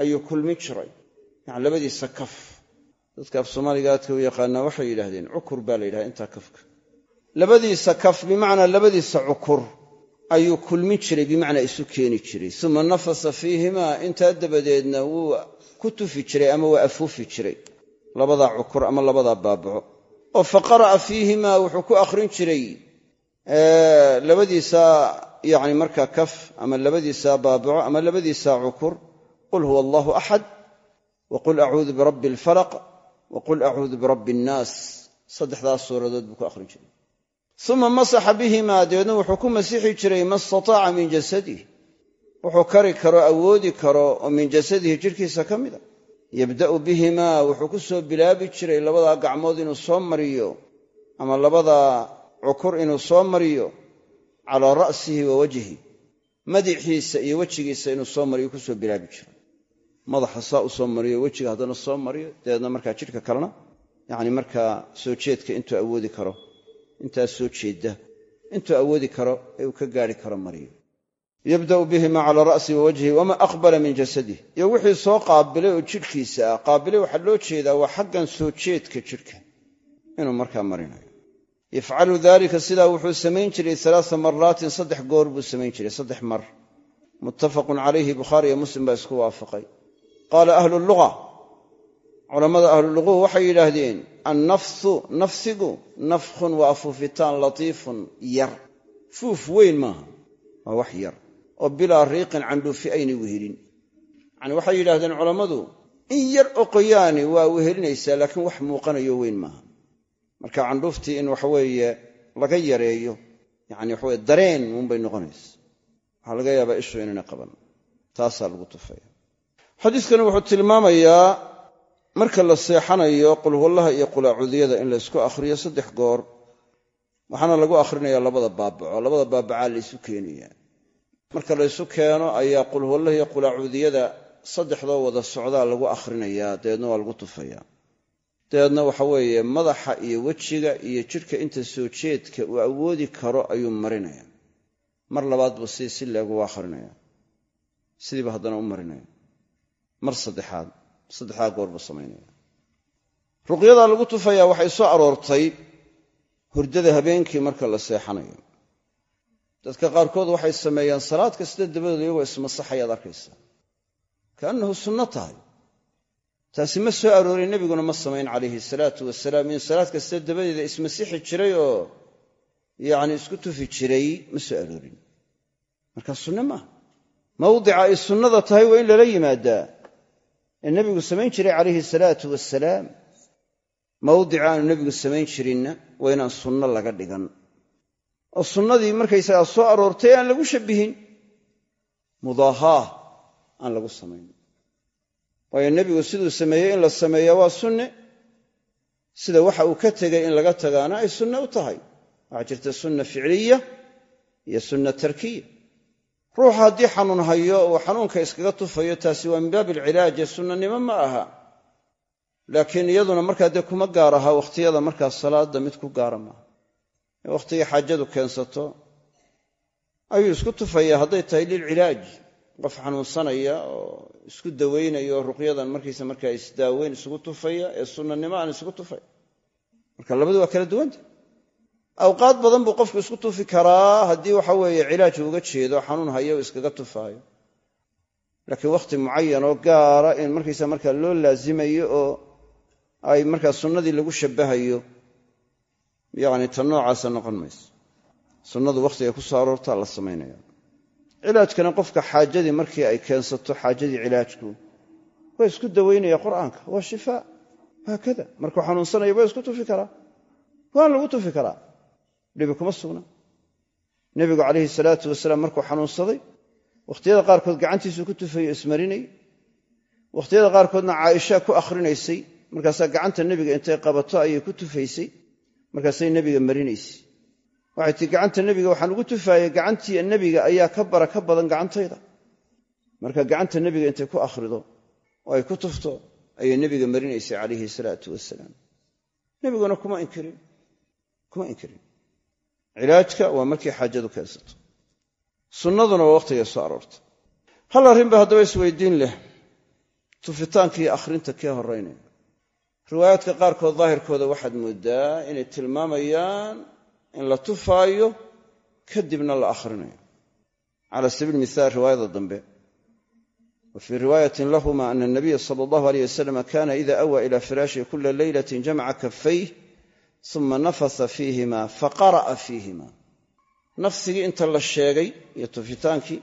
ayuu kulmin jiray yani labadiisa kaf dadka af soomaaliga aadka u yaqaanaa waxay yidhaahdeen cukur baa la yidhaha intaa kafka labadiisa kaf bimacnaa labadiisa ayuu kulmin jiray bimacnaa isu keeni jiray. Uma nafasa fiihimaa intaa dabadeedna wuu ku tufi jiray ama waa afuufi jiray. Labadaa cukur ama labadaa baabaco oo fa qara'a fiihimaa wuxuu ku akhrin jiray labadiisa yani markaa kaf ama labadiisa baabaco ama labadiisa cukur. Qul huwa allahu axad wa qul acuudu birabbi alfalaq wa qul acuudu birabbi annaas saddexdaas suuradood buu ku akhrin jiray uma masaxa bihimaa dabeedna wuxuu ku masixi jiray ma istataaca min jasadih. Wuxuu kari karo awoodi karo oo min jasadihi jidhkiisa ka mida yabda'u bihimaa wuxuu ku soo bilaabi jiray labadaa gacmood inuu soo mariyo ama labadaa cukur inuu soo mariyo calaa ra'sihi wa wajhi madaxiisa iyo wejigiisa inuu soo mariyo ku soo bilaabi jiray. Madaxa saa u soo mariyo wejiga haddana soo mariyo dabeedna markaa jidhka kalena yacni markaa soo jeedka intuu awoodi karo intaas soo jeedda. Intuu awoodi karo ee uu ka gaari karo mariyo yabda'u bihima calaa ra'si wa wajhi wamaa aqbala min jasadih iyo wixii soo qaabilay oo jidhkiisa ah qaabilay waxaa loo jeedaa waa xaggan soo jeedka jidhka. Inuu markaa marinayo. Yafcalu dalika sidaa wuxuu samayn jiray alaaa maraatin saddex goor buu samayn jiray saddex mar. Muttafaqun calayhi bukhaari iyo muslim baa isku waafaqay. Qaala ahlu luga culammada ahluluquhu waxay yidhaahdeen annafsu nafsigu nafkhun waa afuufitaan latiifun yar. Fuuf weyn maaha waa wax yar oo bilaa riiqin candhuufi aynay wehelin. Yacani waxay yidhahdeen culammadu in yar oo qoyaani waa wehelinaysaa laakiin wax muuqanayo weyn maaha. Marka candhuuftii in waxaweeye laga yareeyo yani waxaweye dareen uunbay noqonaysa. Waxaa laga yaabaa ishu inayna qaban taasaa lagu tufaya xadiiskani wuxuu tilmaamayaa marka la seexanayo qulhuwallaha iyo qulaacudiyada in la ysku akhriyo saddex goor waxaana lagu akhrinayaa labada baabaco labada baabacaa laysu keenaya. Marka laysu keeno ayaa qulhuwallaha iyo qulaacudiyada saddexdoo wada socdaa lagu akhrinayaa dabeedna waa lagu tufaya dabeedna waxa weeye madaxa iyo wejiga iyo jidhka inta soo jeedka uu awoodi karo ayuu marinaya mar labaad buu si si leegu akhrinaya. Sidiiba haddana u marinaya mar saddexaad saddexdaa goor buu samaynaya ruqyadaa lagu tufayaa waxay soo aroortay hurdada habeenkii marka la seexanayo. Dadka qaarkood waxay sameeyaan salaad kasta dabadood iyagoo ismasaxayaad arkaysaa. Kaannahu sunno tahay. Taasi ma soo aroorin nebiguna ma samayn calayhi salaatu wasalaam in salaad kasta dabadeeda ismasixi jiray oo yacni isku tufi jiray ma soo aroorin. Markaa sunne maaha mawdica ay sunnada tahay waa in lala yimaadaa ee nebigu samayn jiray calayhi salaatu wasalaam mawdica aanu nebigu samayn jirinna waa inaan sunno laga dhigan. Oo sunnadii markaysagaa soo aroortay aan lagu shabbihin mudaahaah aan lagu samayn. Waayo nebigu siduu sameeyey in la sameeyaa waa sunne sida waxa uu ka tegay in laga tagaana ay sunne u tahay. Waxaa jirta sunna ficliya iyo sunna tarkiya ruuxa haddii xanuun hayo uu xanuunka iskaga tufayo taasi waa min baabi alcilaaj ee sunnanimo ma aha. Laakiin iyaduna markaa dee kuma gaar aha wakhtiyada markaa salaadda mid ku gaara maaha ee xaajadu keensato ayuu isku tufayaa hadday tahay lilcilaaj qof xanuunsanaya oo isku dawaynaya oo ruqyadan markiisa markaa isdaaweyn isugu tufaya ee sunnanimo aan isugu tufay. Marka labadu waa kala duwanta awqaad badan buu qofku isku tufi karaa haddii waxa weeye cilaaj uga jeedo xanuun hayo iskaga tufaayo. Laakiin wakhti mucayan oo gaara in markaysa markaa loo laazimayo oo ay markaa sunnadii lagu shabbahayo yacni ta noocaasa noqon mayso. Sunnadu wakhtiga ku soo aroortaa la samaynaya cilaajkana qofka xaajadii markii ay keensato xaajadii cilaajku waa isku dawaynaya qur'aanka. Waa shifaa. Haakada. Markuu xanuunsanaya waa isku tufi karaa. Waan lagu tufi karaa dhibi kuma sugna. Nebigu calayhi salaatu wasalaam markuu xanuunsaday wakhtiyada qaarkood gacantiisuu ku tufayo ismarinay. Wakhtiyada qaarkoodna caaisha ku akhrinaysay markaasaa gacanta nebiga intay qabato ayay ku tufaysay markaasay nebiga marinaysay. Waxay tii gacanta nebiga waxaan ugu tufaayey gacantii nebiga ayaa ka baraka badan gacantayda. Marka gacanta nebiga intay ku akhrido oo ay ku tufto ayay nebiga marinaysay calayhi salaatu wasalaam. Nebiguna kuma inkirin kuma inkirin cilaajka waa markii xaajadu keensato. Sunnaduna waa wakhtigay soo aroortay. Hal arrinba haddaba isweydiin leh tufitaanka iyo akhrinta kee horraynaya riwaayaadka qaarkood daahirkooda waxaad mooddaa inay tilmaamayaan in la tufaayo kadibna la akhrinayo. Cala sabiil mithaal riwaayada dambe. Wa fii riwaayatin lahuma ana anabiya sala allahu aleyh wasalam kana ida awaa ila firaashihi kula leylatin jamaca kafayh uma nafasa fiihima faqara'a fiihima. Nafsigii inta la sheegay iyo tufitaankii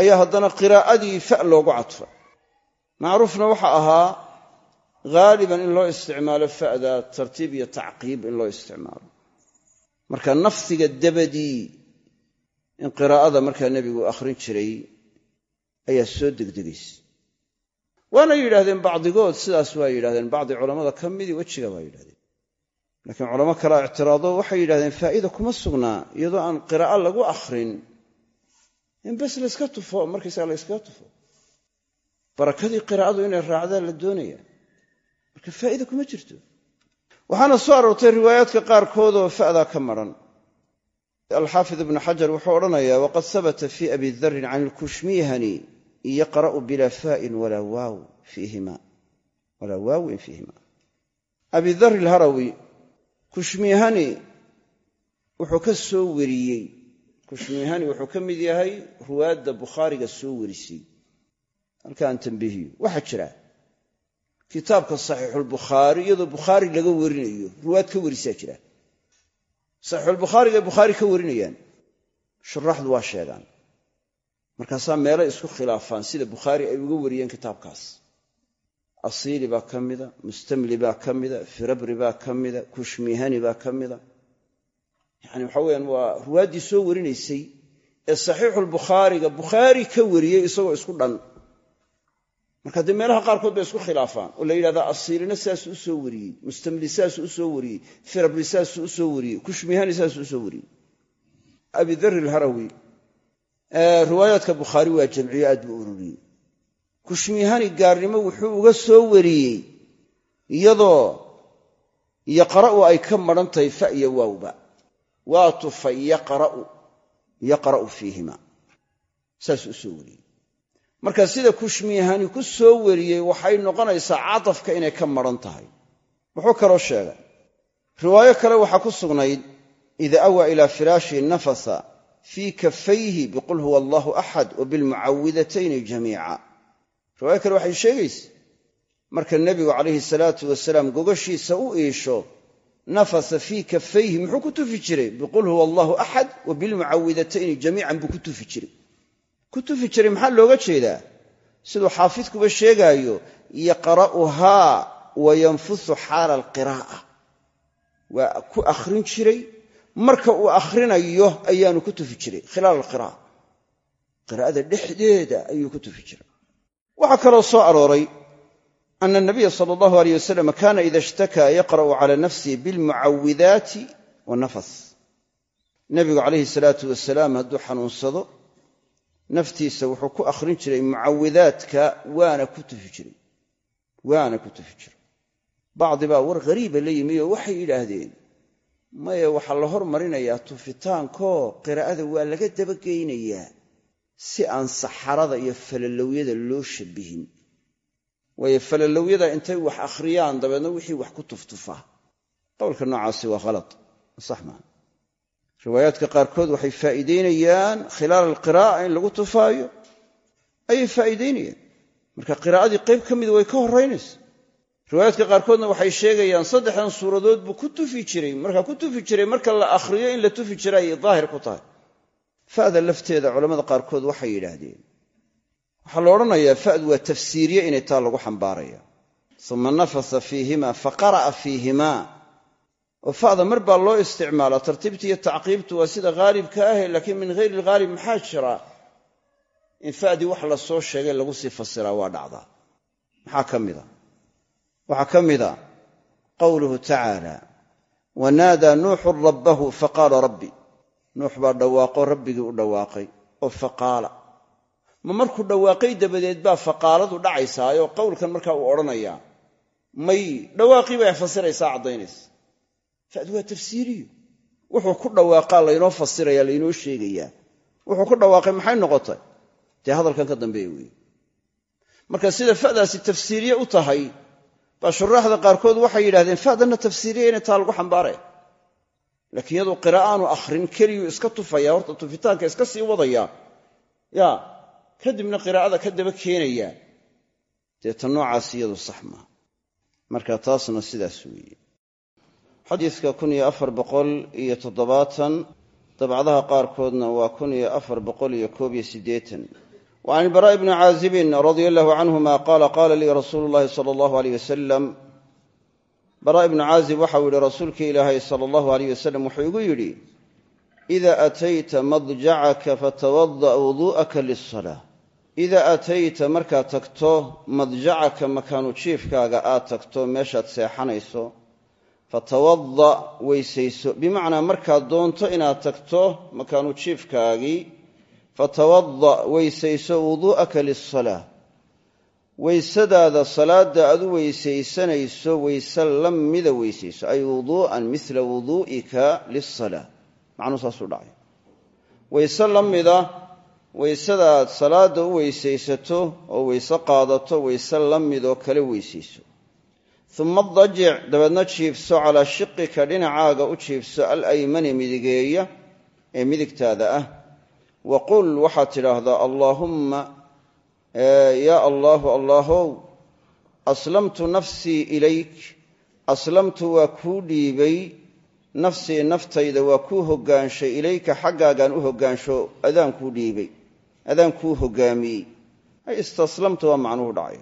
ayaa haddana qiraa'adii fa loogu cadfay macruufna waxa ahaa haaliban in loo isticmaalo fa'da tartiib iyo tacqiib in loo isticmaalo. Marka nafsiga dabadii in qiraa'ada markaa nebigu akhrin jiray ayaa soo degdegaysa waana yidhahdeen bacdigood sidaas waa yidhahdeen bacdi culammada ka midii wejiga baa yidhahdeen laakiin culamo kalea ictiraado waxay yidhahdeen faa'ida kuma sugnaa iyadoo aan qiraa'o lagu akhrin. In bes layska tufo markaysaga la tufo. Barakadii qiraa'adu inay raacdaa la doonaya. Marka faa'ida kuma jirto. Waxaana soo aroortay riwaayaadka qaarkood oo fa'daa ka maran. Alxaafid ibnu xajar wuxuu odhanayaa waqad habata fii abi darin can ilkushmiihani yaqra'u bila faa'in walaa waawin fiihima. Abi dar ilharawi kushmiihani wuxuu ka soo weriyey kushmiihani wuxuu ka mid yahay ruwaadda bukhaariga soo werisay halkaan tambiihiyo. Waxaa jira kitaabka saxiixulbukhaari iyadoo bukhaari laga warinayo. Ruwaad ka warisaa jira. Saxiixulbukhaariga bukhaari ka warinayaan. Shuraaxdu waa sheegaan. Markaasaa meelay isku khilaafaan sida bukhaari ay uga wariyeen kitaabkaas asiili baa ka mida mustamli baa ka mida firabri baa ka mida kushmihani baa ka mida. Yani waxa weyaan waa ruwaaddii soo warinaysay ee saxiixulbukhaariga bukhaari ka wariyey isagoo isku dhan. Marka dee meelaha qaarkood bay isku khilaafaan oo la yidhahdaa asiilina saasuu u soo wariyey mustamli saasuu u soo wariyey firabri saasuu u soo wariyey kushmihani saasuu u soo wariyey. Abidar ilharawi riwaayaadka bukhaari waa jamciyo aad buu ururiyey kushmihani gaarnimo wuxuu uga soo wariyey iyadoo yaqra'u ay ka madhan tahay fa iyo waawba waa tufay yaqra'u yaqra'u fiihima. Saasuu u soo wariyey. Marka sida kushmiyahani ku soo wariyey waxay noqonaysaa catafka inay ka maran tahay. Wuxuu kaloo sheegay riwaayo kale waxaa ku sugnayd ida awaa ilaa firaashi nafasa fii kafayhi biqul huwa allahu axad wa bilmucawidatayni jamiica riwaayo kale waxay sheegaysa marka nebigu calayhi salaatu wasalaam gogashiisa u iisho nafasa fii kafayhi muxuu ku tufi jiray biqul huwa allahu axad wa bilmucawidatayni jamiican buu ku tufi jiray. Ku tufi jiray maxaa looga jeedaa? Siduu xaafidkuba sheegaayo yaqra'uhaa wa yanfusu xaala alqiraa'a. Waa ku akhrin jiray marka uu akhrinayo ayaanu ku tufi jiray khilaal alqiraa'a. Qiraa'ada dhexdeeda ayuu ku tufi jiray waxaa kaloo soo arooray ana nabiya sala allahu aleyh wasalam kaana ida ishtakaa yaqra'u cala nafsihi bilmucawidaati wa nafas. Nebigu calayhi salaatu wasalaam hadduu xanuunsado naftiisa wuxuu ku akhrin jiray mucawidaadka waana ku tufi jiray. Waana ku tufi jiray. Bacdi baa war ghariiba la yimi oo waxay yidhaahdeen maya waxaa la hormarinayaa tufitaankoo qiraa'ada waa laga dabageynayaa si aan saxarada iyo falalowyada loo shabihin waayo falalowyada intay wax akhriyaan dabeedna wixii wax ku tuftufaa qowlka noocaasi waa khala sax maa riwaayaadka qaarkood waxay faa'iidaynayaan khilaal alqiraa'a in lagu tufaayo. Ayay faa'iidaynayaan. Marka qiraa'adii qayb ka mida way ka horraynaysa riwaayaadka qaarkoodna waxay sheegayaan saddexdan suuradood buu ku tufi jiray. Marka ku tufi jiray marka la akhriyo in la tufi jira ayay daahir ku tahay fa'da lafteeda culammada qaarkood waxay yidhaahdeen. Waxaa la odhanayaa fa'du waa tafsiiriye inay taa lagu xambaaraya. Uma nafasa fiihima faqara'a fiihima. Oo fa'da mar baa loo isticmaalaa tartiibta iyo tacqiibtu waa sida haalibka ahe laakiin min hayri alghaalib maxaa jira? In fa'dii wax la soo sheegay lagu sii fasiraa waa dhacdaa maxaa ka mida? Waxaa ka mida qowluhu tacaala wanaadaa nuuxun rabbahu faqaala rabbi nuux baa dhawaaqo rabbigii u dhawaaqay oo faqaala. Ma markuu dhawaaqay dabadeed baa faqaaladu dhacaysaayoo qowlkan markaa uu odhanayaa. May dhawaaqii bay fasiraysaa caddaynaysa. Fa'du waa tafsiiriyo wuxuu ku dhawaaqaa laynoo fasiraya laynoo sheegayaa. Wuxuu ku dhawaaqay maxay noqotay? Dee hadalkan ka dambeeya weeye. Marka sida fa'daasi tafsiiriye u tahay baa shuraaxda qaarkood waxay yidhahdeen fa'danna tafsiiriya inay taa lagu xambaaraya laakiin iyaduu qiraa'aanu akhrin keliyuu iska tufaya horta tufitaanka iska sii wadaya. Ya kadibna qiraa'ada ka daba keenaya. Dee ta noocaas iyadu sax maaha marka taasna sidaas weeye. Xadiidka kun iyo afar boqol iyo toddobaatan dabcadaha qaarkoodna waa kun iyo afar boqol iyo koob iyo siddeetan. Wa can ilbaraa'i bni caazibin radia allahu canhuma qaala qaala lii rasuulu llahi sala allahu aleyh wasalam baraa' ibnu caazib waxau yidhi rasuulkii ilaahay sala allahu aleyh wasalam wuxuu igu yidhi ida atayta madjacaka fatawada'a wuduu'aka lisalaa idaa atayta markaad tagto madjacaka makaanu jiifkaaga aad tagto meeshaad seexanayso fatawada' weysayso bimacnaa markaad doonto inaad tagto makaanu jiifkaagii fatawada' weysayso wuduu'aka lisalaa weysadaada salaadda aad u weysaysanayso weyse la mida weysayso ay wuduu'an mila wuduu'ika lisalaa macnuu saasuu dhacay. Weyse la mida weysadaad salaadda u weysaysato oo weyse qaadato weyse la midoo kale weysayso. Uma dajic dabeedna jiibso calaa shiqika dhinacaaga u jiibso alaymani midigeeya ee midigtaada ah. Wa qul waxaad tidhaahdaa allaahumma yaa allaahu allaahow aslamtu nafsii ilayk aslamtu waa kuu dhiibay nafsii naftayda waa kuu hoggaanshay ilayka xaggaagaan u hoggaansho adaan kuu dhiibay adaan kuu hoggaamiyey. Ay istaslamtu waa macnuhu dhacay.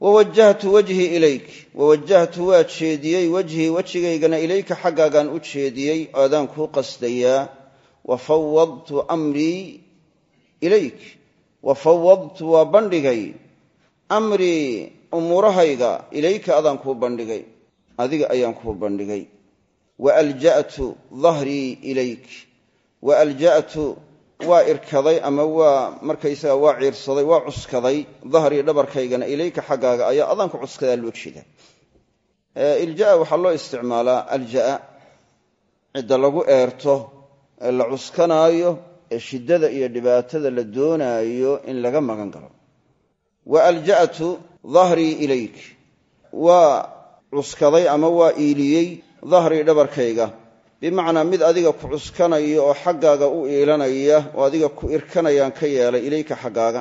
Wawajahtu wajhii ilayk wawajahtu waa jeediyey wajhii wejigaygana ilayka xaggaagaan u jeediyey adaan kuu qasdayaa. Wa fawadtu amrii ilayk wa fawadtu waa bandhigay amrii umuurahayga ilayka adaan kuu bandhigay adiga ayaan kuu bandhigay wa alja'tu dahrii ilayk wa alja'tu waa irkaday ama waa markaysaga waa ciirsaday waa cuskaday dahrii dhabarkaygana ilayka xaggaaga ayaa adaanku cuskadaa loo jeedaa ilja'a waxaa loo isticmaalaa alja'a cidda lagu eerto ee la cuskanaayo ee shiddada iyo dhibaatada la doonaayo in laga magan galo wa alja'tu dahrii ilayk. Waa cuskaday ama waa iiliyey dahrii dhabarkayga. Bimacnaa mid adiga ku cuskanaya oo xaggaaga u iilanaya oo adiga ku irkanayaan ka yeelay ilayka xaggaaga.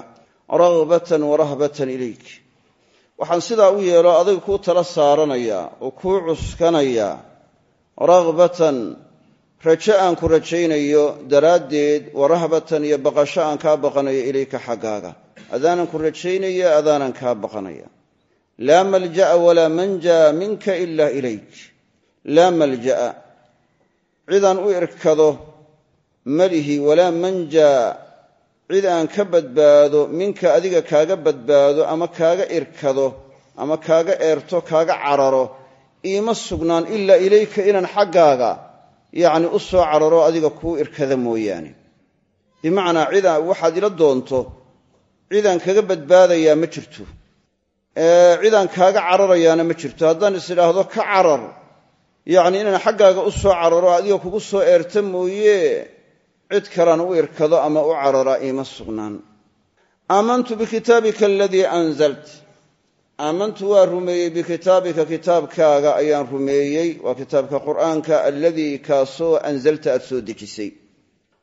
Raghbatan wa rahbatan ilayk. Waxaan sidaa u yeelo adiga kuu tala saaranayaa oo kuu cuskanayaa raghbatan rajo aan ku rajaynayo daraaddeed wa rahbatan iyo baqasho aan kaa baqanayo ilayka xaggaaga. Adaanan ku rajaynaya adaanan kaa baqanaya. Laa malja'a walaa manjaa minka ila ilayk laa malja'a. Cidaan u irkado malihi walaa manjaa cid aan ka badbaado minka adiga kaaga badbaado ama kaaga irkado ama kaaga eerto kaaga cararo iima sugnaan ilaa ilayka inaan xaggaaga yacni u soo cararo adiga kuu irkada mooyaane. Bimacnaa cidaan waxaad ila doonto cidaan kaga badbaadayaa ma jirto. Cidaan kaaga cararayaana ma jirto. Haddaan is idhaahdo ka carar. Yacni inaan xaggaaga u soo cararo adiga kugu soo eerta mooye. Cid kalaan u irkado ama u carara iima sugnaan. Aamantu bikitaabika aladii anzalt aamantu waa rumeeyey bikitaabika kitaabkaaga ayaan rumeeyey waa kitaabka qur'aanka alladii kaasoo anzalta aad soo dejisay.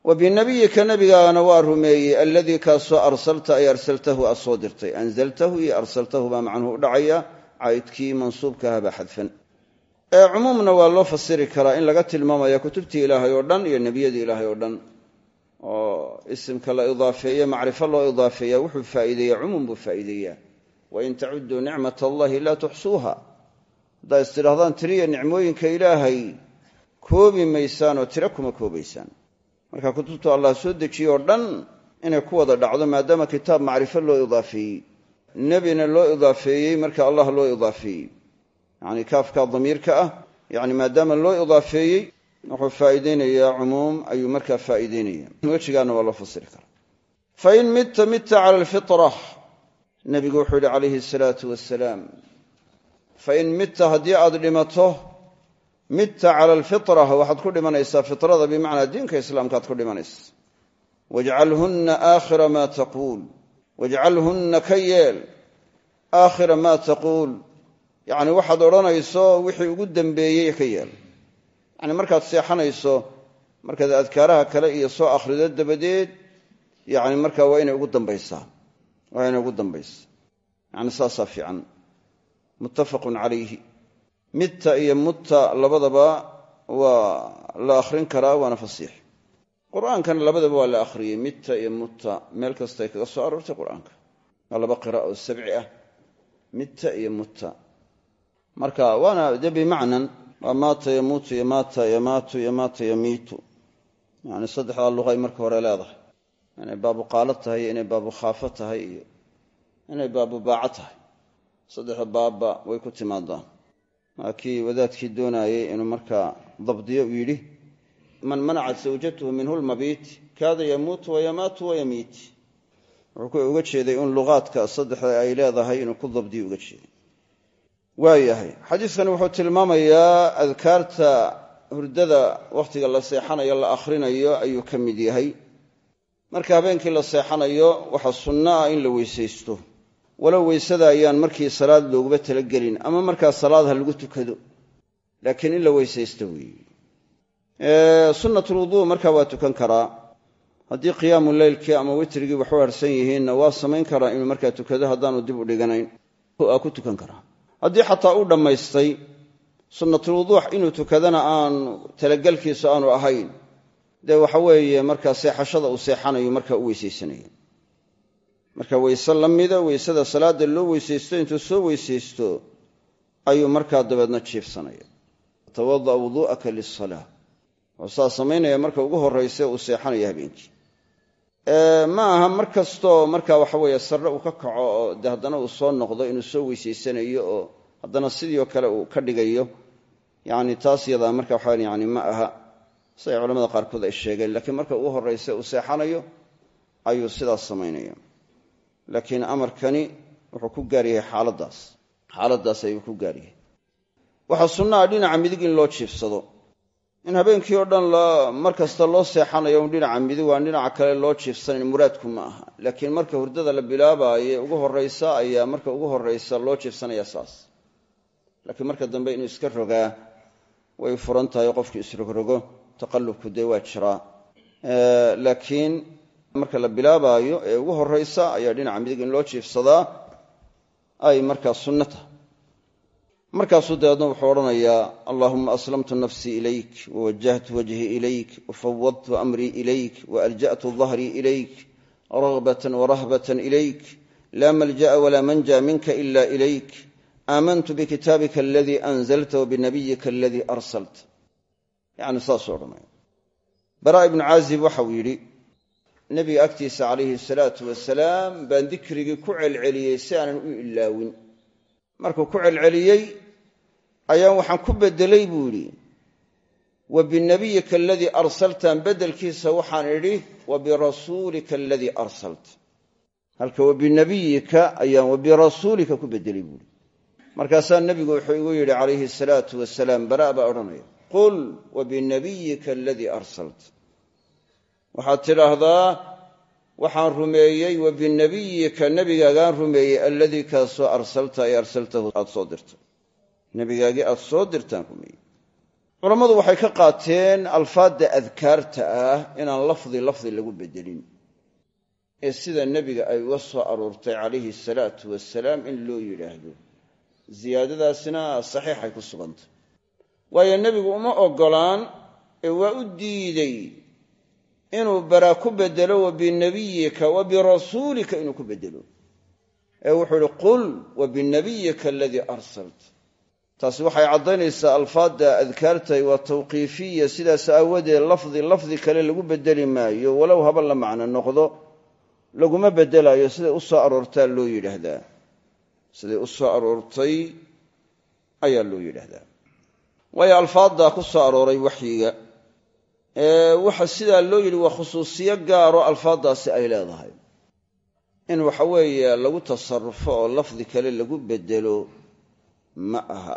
Wa binabiyika nebigaagana waa rumeeyey alladii kaasoo arsalta ay arsaltahu aad soo dirtay. Anzaltahu iyo arsaltahu baa macnuhu u dhacaya caydkii mansuubkaha baa xadfan. Ee cumuumna waa loo fasiri karaa in laga tilmaamaya kutubtii ilaahay oo dhan iyo nebiyadii ilaahay oo dhan. Oo isimka la idaafeeye macrifo loo idaafeeya wuxuu faa'iideeya cumuum buu faa'iideeyaa wain tacuduu nicmat allahi laa tuxsuuha haddaa is tidhahdaan tiriya nicmooyinka ilaahay. Koobi maysaan oo tiro kuma koobaysaan marka kutubtu allah soo dejiye oo dhan inay ku wada dhacdo maadaama kitaab macrifo loo idaafeeyey nebina loo idaafeeyey marka allah loo idaafeeyey yacni kaafka damiirka ah yacni maadaama loo idaafeeyey wuxuu faa'iideynayaa cumuum ayuu markaa faa'iideynaya wejigaana waa loo fasiri karaa. Fain cala alfitra nebigu wuxuu yidhi calayhi asalaatu wasalaam fain mitta haddii aad dhimato mitta cala alfitra waxaad ku dhimanaysaa fitrada bimacnaa diinka islaamka aad ku dhimanaysa. Wajcalhunna aakhira maa taquul wajcalhunna ka yeel aakhira maa taquul. Yacni waxaad odhanayso wixii ugu dembeeyey ka yeel. Yacni markaad seexanayso markaad adkaaraha kale iyo soo akhrido dabadeed yacni markaa waa inay ugu dambaysaa waa inay ugu dambaysaa yacni saasaa fiican. Muttafaqun calayhi. Mitta iyo mutta labadaba waa la akhrin karaa waana fasiix. Qur'aankana labadaba waa la akhriyey mitta iyo mutta. Meel kastay kaga soo aroortay qur'aanka. Waa laba qira oo sabci ah mitta iyo mutta. Marka waana dee bimacnan waa maata yamuutu inay baabu qaalo tahay iyo inay baabu khaafo tahay iyo inay baabu baaco tahay. Saddexda baabba way ku timaadaan. Waa kii wadaadkii doonaayey inuu markaa dabdiyo u yidhi man manacat zawjatuhu minhu lmabiit kaada yamuutu wayamaatu wayamiit wuxuu uga jeeday in luqaadka saddexda ay leedahay inuu ku dabdiyo uga jeeday. Waayahay xadiidkani wuxuu tilmaamayaa adkaarta hurdada wakhtiga la seexanayo la akhrinayo ayuu ka mid yahay marka habeenkii la seexanayo waxaa sunno ah in la weysaysto. Walow weysada ayaan markii salaad looguba talagelin ama markaa salaad ha lagu tukado. Laakiin in la weysaysto weeye sunnatulwuduu markaa waa tukan karaa haddii qiyaamu leylkii ama witrigii waxu harsan yihiinna waa samayn karaa inuu markaa tukado haddaanu dib u dhiganayn. Aa ku tukan karaa haddii xataa uu dhammaystay sunnatulwuduux inuu tukadana aanu talagelkiisu aanu ahayn dee waxa weeye markaa seexashada uu seexanayo markaa u weysaysanaya marka weyse la mida salaadda loo weysaysto intuu soo weysaysto ayuu markaa dabeedna jiifsanaya tawada'a wuduu'aka lisalaa wuxuu saa samaynaya marka ugu horraysa uu seexanaya habeenkii. Ma aha mar kastoo marka waxa weeye sarre uu ka kaco oo haddana uu soo noqdo inuu soo weysaysanayo oo haddana sidiio kale uu ka dhigayo yani taas yadaa marka waxa yani ma aha siday culamada qaarkood ay sheegeen laakiin marka ugu horraysa uu seexanayo ayuu sidaas samaynaya laakiin amarkani wuxuu ku gaar yahay xaaladdaas. Xaaladdaas ayuu ku gaar yahay. Waxaa sunnaha dhinaca midig in loo jiifsado. In habeenkii oo dhan mar kasta loo seexanayo dhinaca midig waan dhinaca kale loo jiifsanayn muraadku ma aha. Laakiin marka hurdada la bilaabaayo ugu horraysa ayaa marka ugu horraysa loo jiifsanaya saas. Laakiin marka dambe inuu iska rogaa way furan tahay qofku isrogrogo taqallubku dee waa jiraa. Laakiin marka la bilaabaayo ee ugu horraysa ayaa dhinaca midig in loo jiifsadaa ay markaa sunno markaasuu dabeedna wuxuu odhanayaa allahuma aslamtu nafsii ilayk wawajahtu wajhii ilayk wafawadtu amrii ilayk waalja'tu dahrii ilayk ragbatan warahbatan ilayk laa malja'a walaa manja minka ila ilayk aamantu bikitaabika aladii anzalta wabinabiyika aladii arsalta yani odhanaya bara ibnu caazib waxau yidhi nebiga agtiisa calayhi salaatu wasalaam baan dikrigii ku celceliyey si aanan u ilaawin. Markuu ku celceliyey ayaan waxaan ku beddelay buu yidhi. Wa binabiyika aladii arsaltaan beddelkiisa waxaan idhi wa birasuulika aladii arsalta. Halka wa binabiyika ayaan wa birasuulika ku beddelay buuhi markaasaa nebigu wuxuu igu yidhi calayhi salaatu wasalaam bara' baa odhanaya qul wa binabiyika aladii arsalta waxaad tidhaahdaa waxaan rumeeyey wa binabiyika nebigaagaan rumeeyey alladii kaasoo arsalta ay arsaltahu. Aad soo dirtay nebigaagii aad soo dirtaan rumeeyey. Culammadu waxay ka qaateen alfaadda adkaarta ah inaan lafdi lafdi lagu bedelin. Ee sida nebiga ay uga soo aroortay calayhi salaatu wasalaam in loo yidhaahdo. Siyaadadaasina saxiixay ku sugantay waayo nebigu uma oggolaan ee waa u diidey inuu baraa ku bedelo wa binabiyika wa birasuulika inuu ku bedelo ee wuxuu ihi qul wa binabiyika aladii arsalt. Taasi waxay caddaynaysaa alfaadda adkaartay waa tawqiifiya sidaas aawadeed lafdi lafdi kale lagu bedeli maayo walow haba la macno noqdo laguma bedelaayo siday u soo aroortaa loo yidhaahdaa. Siday u soo aroortay ayaa loo yidhaahdaa waayo alfaaddaa ku soo arooray waxyiga. Waxa sidaa loo yidhi waa khusuusiyo gaaro alfaaddaasi ay leedahay. In waxa weeye lagu tasarufo oo lafdi kale lagu bedelo ma aha.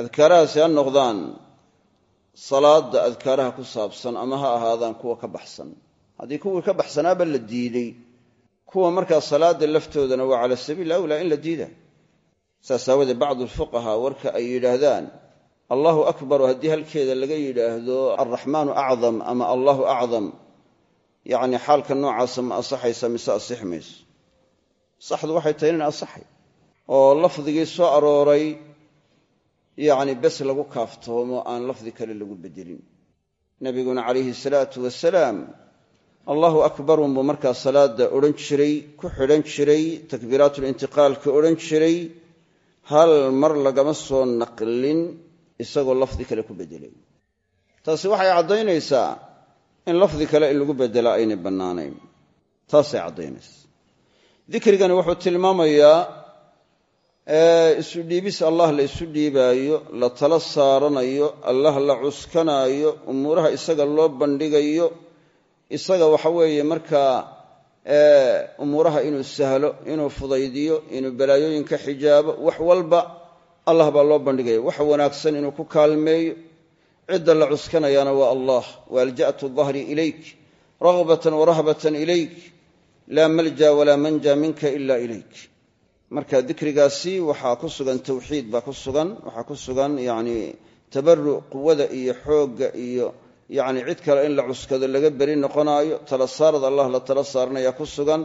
Adkaarahaasi ha noqdaan salaadda adkaaraha ku saabsan ama ha ahaadaan kuwa ka baxsan. Haddii kuwii ka baxsanaaba la diiday kuwa markaa salaadda laftoodana waa cala sabiil awlaa in la diida. Saas aawadee bacdu alfuqahaa warka ay yidhaahdaan allahu akbaru haddii halkeeda laga yidhaahdo alraxmaanu acdam ama allahu acdam yacni xaalka noocaasa ma asaxaysa mise asixi mayso. Saxdu waxay tahay inan asaxay oo lafdigii soo arooray yacni bes lagu kaaftoomo aan lafdi kale lagu bedelin. Nebiguna calayhi salaatu wasalaam allahu akbar unbuu markaa salaadda odhan jiray ku xidhan jiray takbiiraatulintiqaalka odhan jiray hal mar lagama soo naqlin isagoo lafdi kale ku bedelay. Taasi waxay caddaynaysaa in lafdi kale in lagu bedela aynay bannaanayn. Taasay caddaynaysaa dikrigani wuxuu tilmaamayaa isu dhiibis allah la isu dhiibaayo la tala saaranayo allah la cuskanaayo umuuraha isaga loo bandhigayo. Isaga waxa weeye markaa umuuraha inuu sahlo inuu fudaydiyo inuu balaayooyinka xijaabo wax walba allah baa loo bandhigaya wax wanaagsan inuu ku kaalmeeyo cidda la cuskanayaana waa allah. Waalja'tu dahri ilayk ragbatan warahbatan ilayk laa malja walaa manja minka ila ilayk. Marka dikrigaasi waxaa ku sugan tawxiid baa ku sugan waxaa ku sugan yani tabaruc quwada iyo xoogga iyo yani cid kale in la cuskado laga beri noqonaayo tala saarad allah la tala saaranaya ku sugan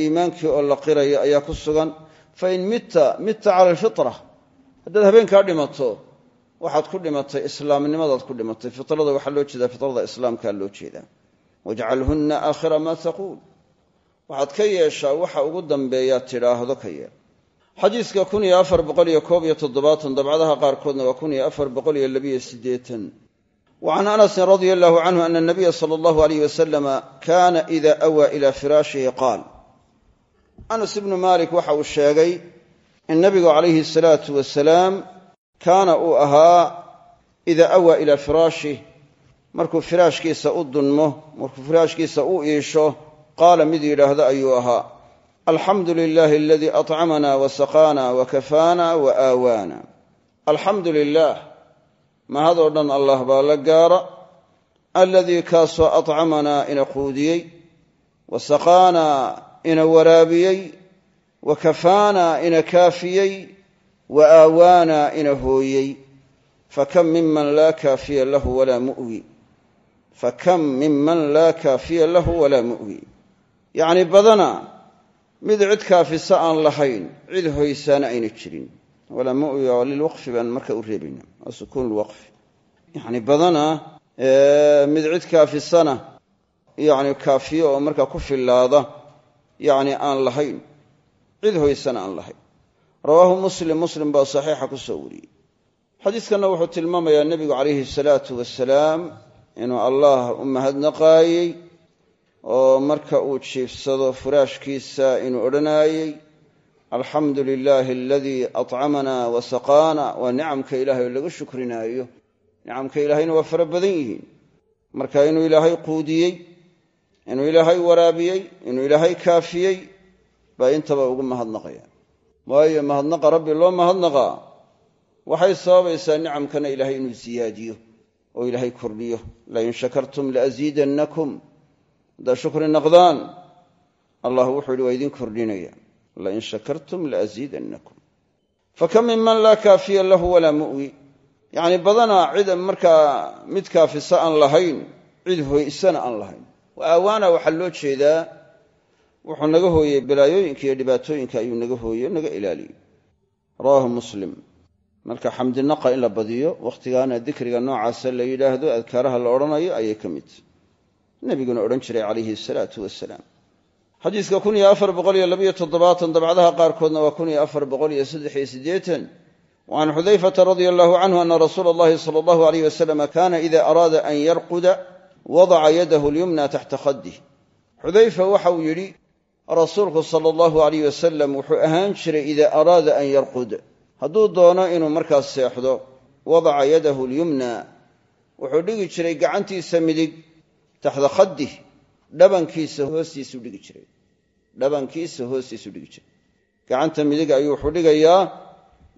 iimaankii oo la qirayo ayaa ku sugan. Fain mitta mitta cala alfitra haddaad habeenkaa dhimato waxaad ku dhimatay islaamnimadaad ku dhimatay. Fitrada waxaa loo jeedaa fitrada islaamkaa loo jeedaa. Wajcalhunna aakhira maa taquul. Waxaad ka yeeshaa waxa ugu dambeeyaa tidhaahdo ka yeel. Xadiiska kun iyo afar boqol qaarkoodna waa kun iyo afar boqol iyo labiyo siddeetan. Wa can anasin radia allahu canhu ana nabiya sala allahu alayh wasalama kaana ida awaa ila firaashihi qaal. Anas ibnu malik waxa uu sheegay in nabigu calayhi salaatu wasalaam kaana uu ahaa idaa awaa ilaa firaashih markuu firaashkiisa u dunmo markuu firaashkiisa u iisho qaala mid yidhaahdo ayuu ahaa alxamdu lilaahi aladii acamana wa saqaana wa aawaana. Alxamdu lilaah mahadoo dhan allah baa la gaara aladii kaasoo atcamanaa ina quudiyey wa saqaanaa ina waraabiyey wa kafaanaa ina kaafiyey wa aawaanaa ina hooyey. Fakam miman laa kaafiya lahu walaa mu'wi. Fakam miman laa kaafiya lahu walaa mu'wi. Yacni badana mid cid kaafisa aan lahayn cid hoysaana ayna jirin. Walaa mu'wi waa lilwaqfi baan marka u reebayna waa sukuun lwaqfi yacni badana mid cid kaafisana yacni kaafiyo oo markaa ku fillaada yacni aan lahayn cid hoysana aan lahayn. Rawaahu muslim muslim baa saxiixa ku soo wariyey. Xadiiskanna wuxuu tilmaamayaa nebigu calayhi salaatu wasalaam inuu allah u mahadnaqaayey oo marka uu jiifsado furaashkiisa inuu odhanaayey alxamdu lilaahi aladii atcamanaa wa saqaana waa nicamka ilaahay oo laga shukrinaayo nicamka ilaahayna waa fara badan yihiin. Marka inuu ilaahay quudiyey inuu ilaahay waraabiyey inuu ilaahay kaafiyey baa intaba ugu mahadnaqaya waayo mahadnaqa rabbi loo mahadnaqaa waxay sababaysaa nicamkana ilaahay inuu siyaadiyo oo ilaahay kordhiyo. Lain shakartum laasiidannakum haddaa shukri naqdaan allah wuxuu yidhi waa idin kordhinaya. Lain shakartum laasiidannakum fakam minman laa kaafiya lahu walaa mu'wi. Yacni badanaa cid markaa mid kaafisa aan lahayn cid hoysana aan lahayn. Wa aawaana loo jeedaa wuxuu naga hooyey balaayooyinka iyo dhibaatooyinka ayuu naga hooye naga ilaaliyey rawaahu muslim. Marka xamdinaqa in la badiyo wakhtigaana dikriga noocaasa la yidhaahdo adkaaraha la odhanayo ayay ka mid. Nebiguna odhan jiray calayhi asalaatu wasalaam xadiiska kun iyo afar boqol iyo labayo toddobaatan dabcdaha qaarkoodna waa kun iyo afar boqol iyo saddex iyo siddeetan. Wacan xudayfata radia allahu canhu ana rasuula allahi sala allahu alayh wasalama kana ida araada an yarquda wadaca yadahu lyumna taxta khadih xudayfa waxa uu rasuulku sala allahu alayh wasalam wuxuu ahaan jiray ida araada an yarqud hadduu doono inuu markaas seexdo wadaca yadahu lyumna wuxuu dhigi jiray gacantiisa midig taxta khadih dhabankiisa hoostiisuu dhigi jiray. Dhabankiisa hoostiisuu dhigi jiray. Gacanta midig ayuu wuxuu dhigayaa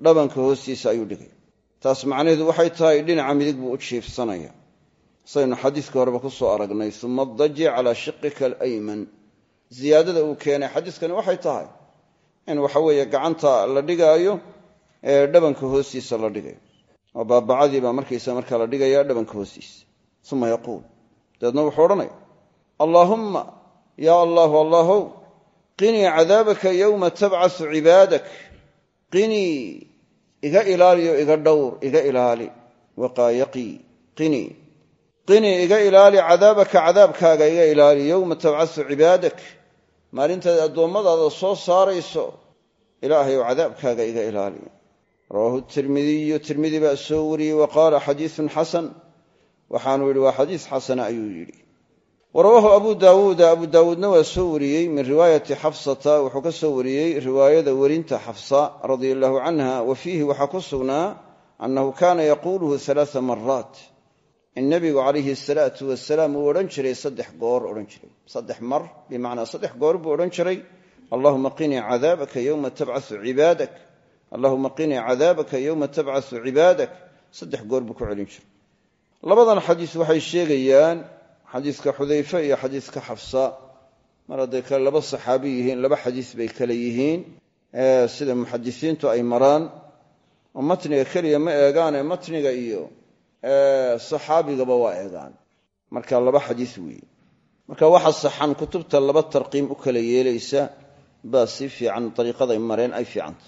dhabanka hoostiisa ayuu dhigaya taas macnaheedu waxay tahay dhinaca midig buu u jiifsanaya. Saynu xadiiska horeba ku soo aragnay uma daji calaa shiqika alayman ziyaadada uu keenay. Xadiiskani waxay tahay in waxa weeye gacanta la dhigaayo ee dhabanka hoostiisa la dhigayo. Oo baabacadii baa markaysa markaa la dhigaya dhabanka hoostiisa. Uma yaquul. Dabeedna wuxuu odhanaya allaahumma yaa allahu allahow qinii cadaabaka yowma tabcasu cibaadak. Qinii iga ilaaliyo iga dhowr iga ilaali. Waqaayaqii qinii qinii iga ilaali cadaabaka cadaabkaaga iga ilaali yowma tabcasu cibaadak maalintaad addoommadaada soo saarayso ilaahayow cadaabkaaga iga ilaali rawaahu tirmidiyu tirmidi baa soo wariyey wa qaala xadiisun xasan. Waxaanu yidhi waa xadiis xasana ayuu yidhi. Wa rawaahu abu daawuuda abu daawuudna waa soo wariyey min riwaayati xafsata wuxuu ka soo wariyey riwaayada werinta xafsa radia allahu canha wa fiihi waxaa ku sugnaa annahu kaana yaquuluhu alaaa maraat in nebigu calayhi asalaatu wasalaam uu odhan jiray saddex goor odhan jiray. Saddex mar bimacnaa saddex goor buu odhan jiray. Allahuma qinii cadaabaka yowma tabcasu cibaadak. Allahuma qinii cadaabaka yowma tabcasu cibaadak. Saddex goor buu ku celin jiray. Labadan xadiis waxay sheegayaan xadiiska xudayfe iyo xadiiska xafsa. Mar hadday kale laba saxaabi yihiin laba xadiis bay kale yihiin sida muxadisiintu ay maraan. Oo matniga keliya ma eegaane matniga iyo saxaabigaba waa eegaan. Marka laba xadiis weeye. Marka waxa saxan kutubta laba tarqiim u kala yeelaysa baa si fiican dariiqaday mareen ay fiicanta.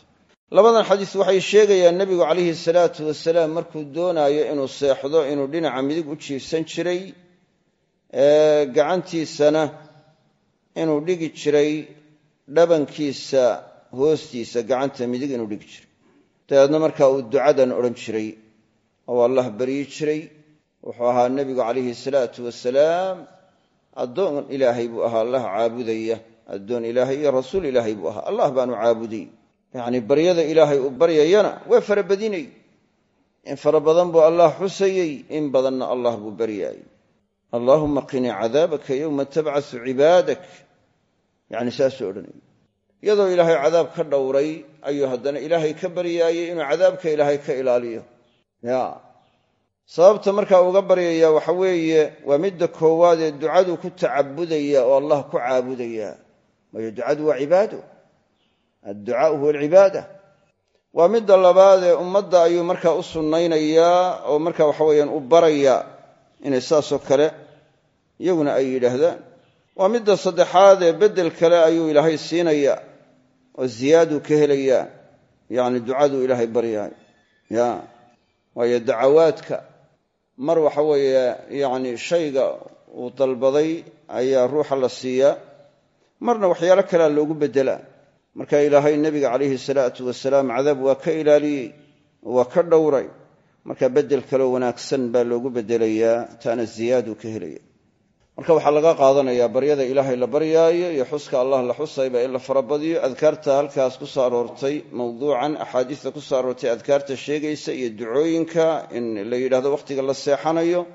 Labadan xadiis waxay sheegayaan nebigu calayhi salaatu wasalaam markuu doonaayo inuu seexdo inuu dhinaca midig u jiifsan jiray gacantiisana inuu dhigi jiray dhabankiisa hoostiisa gacanta midig inuu dhigi jiray. Dabeedna markaa uu ducadan odhan jiray oo allah baryi jiray wuxuu ahaa nebigu calayhi salaatu wasalaam addoon ilaahay buu ahaa allah caabudaya addoon ilaahay iyo rasuul ilaahay buu ahaa allah baanu caabuday yacni baryada ilaahay uu baryayana waa fara badinay. In fara badan buu allah xusayey in badanna allah buu baryaayey allaahuma qinii cadaabaka yowma tabcasu cibaadak. Yacni saasuu odhanayay iyadoo ilaahay cadaab ka dhowray ayuu haddana ilaahay ka baryaayey inuu cadaabka ilaahay ka ilaaliyo ya. Sababta markaa uga baryaya waxa weeye waa midda koowaad ee ducadu ku tacabudaya oo allah ku caabudaya. Waayo ducadu waa cibaado adducaau huwa alcibaada. Waa midda labaad ee ummadda ayuu markaa u sunnaynayaa oo marka waxa weeyaan u baraya inay saasoo kale iyaguna ay yidhaahdaan. Waa midda saddexaad ee beddel kale ayuu ilaahay siinaya oo ziyaaduu ka helayaa yacni ducaduu ilaahay baryaay. Ya waayo dacawaadka mar waxa weeye yacni shayga uu dalbaday ayaa ruuxa la siiyaa marna waxyaalo kalea loogu beddelaa marka ilaahay nebiga calayhi salaatu wasalaam cadaab waa ka ilaaliyey waa ka dhowray. Marka beddel kaleo wanaagsan baa loogu beddelayaa taana ziyaaduu ka helaya marka waxaa laga qaadanayaa baryada ilaahay la baryaayo iyo xuska allah la xusayba in la farabadiyo adkaarta halkaas ku soo aroortay mawduucan axaadiista ku soo aroortay adkaarta sheegaysa iyo ducooyinka in la yidhahdo wakhtiga la seexanayo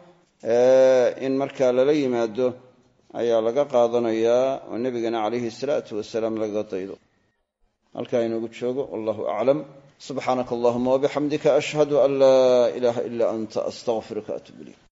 in markaa lala yimaado ayaa laga qaadanayaa oo nebigana calayhi salaatu wasalaam lagaga daydo. Halkaa inoogu joogo wallahu aclam. Subxaanaka allahuma wabixamdika ashhadu an laa ilaaha ila anta astaqfiruka atub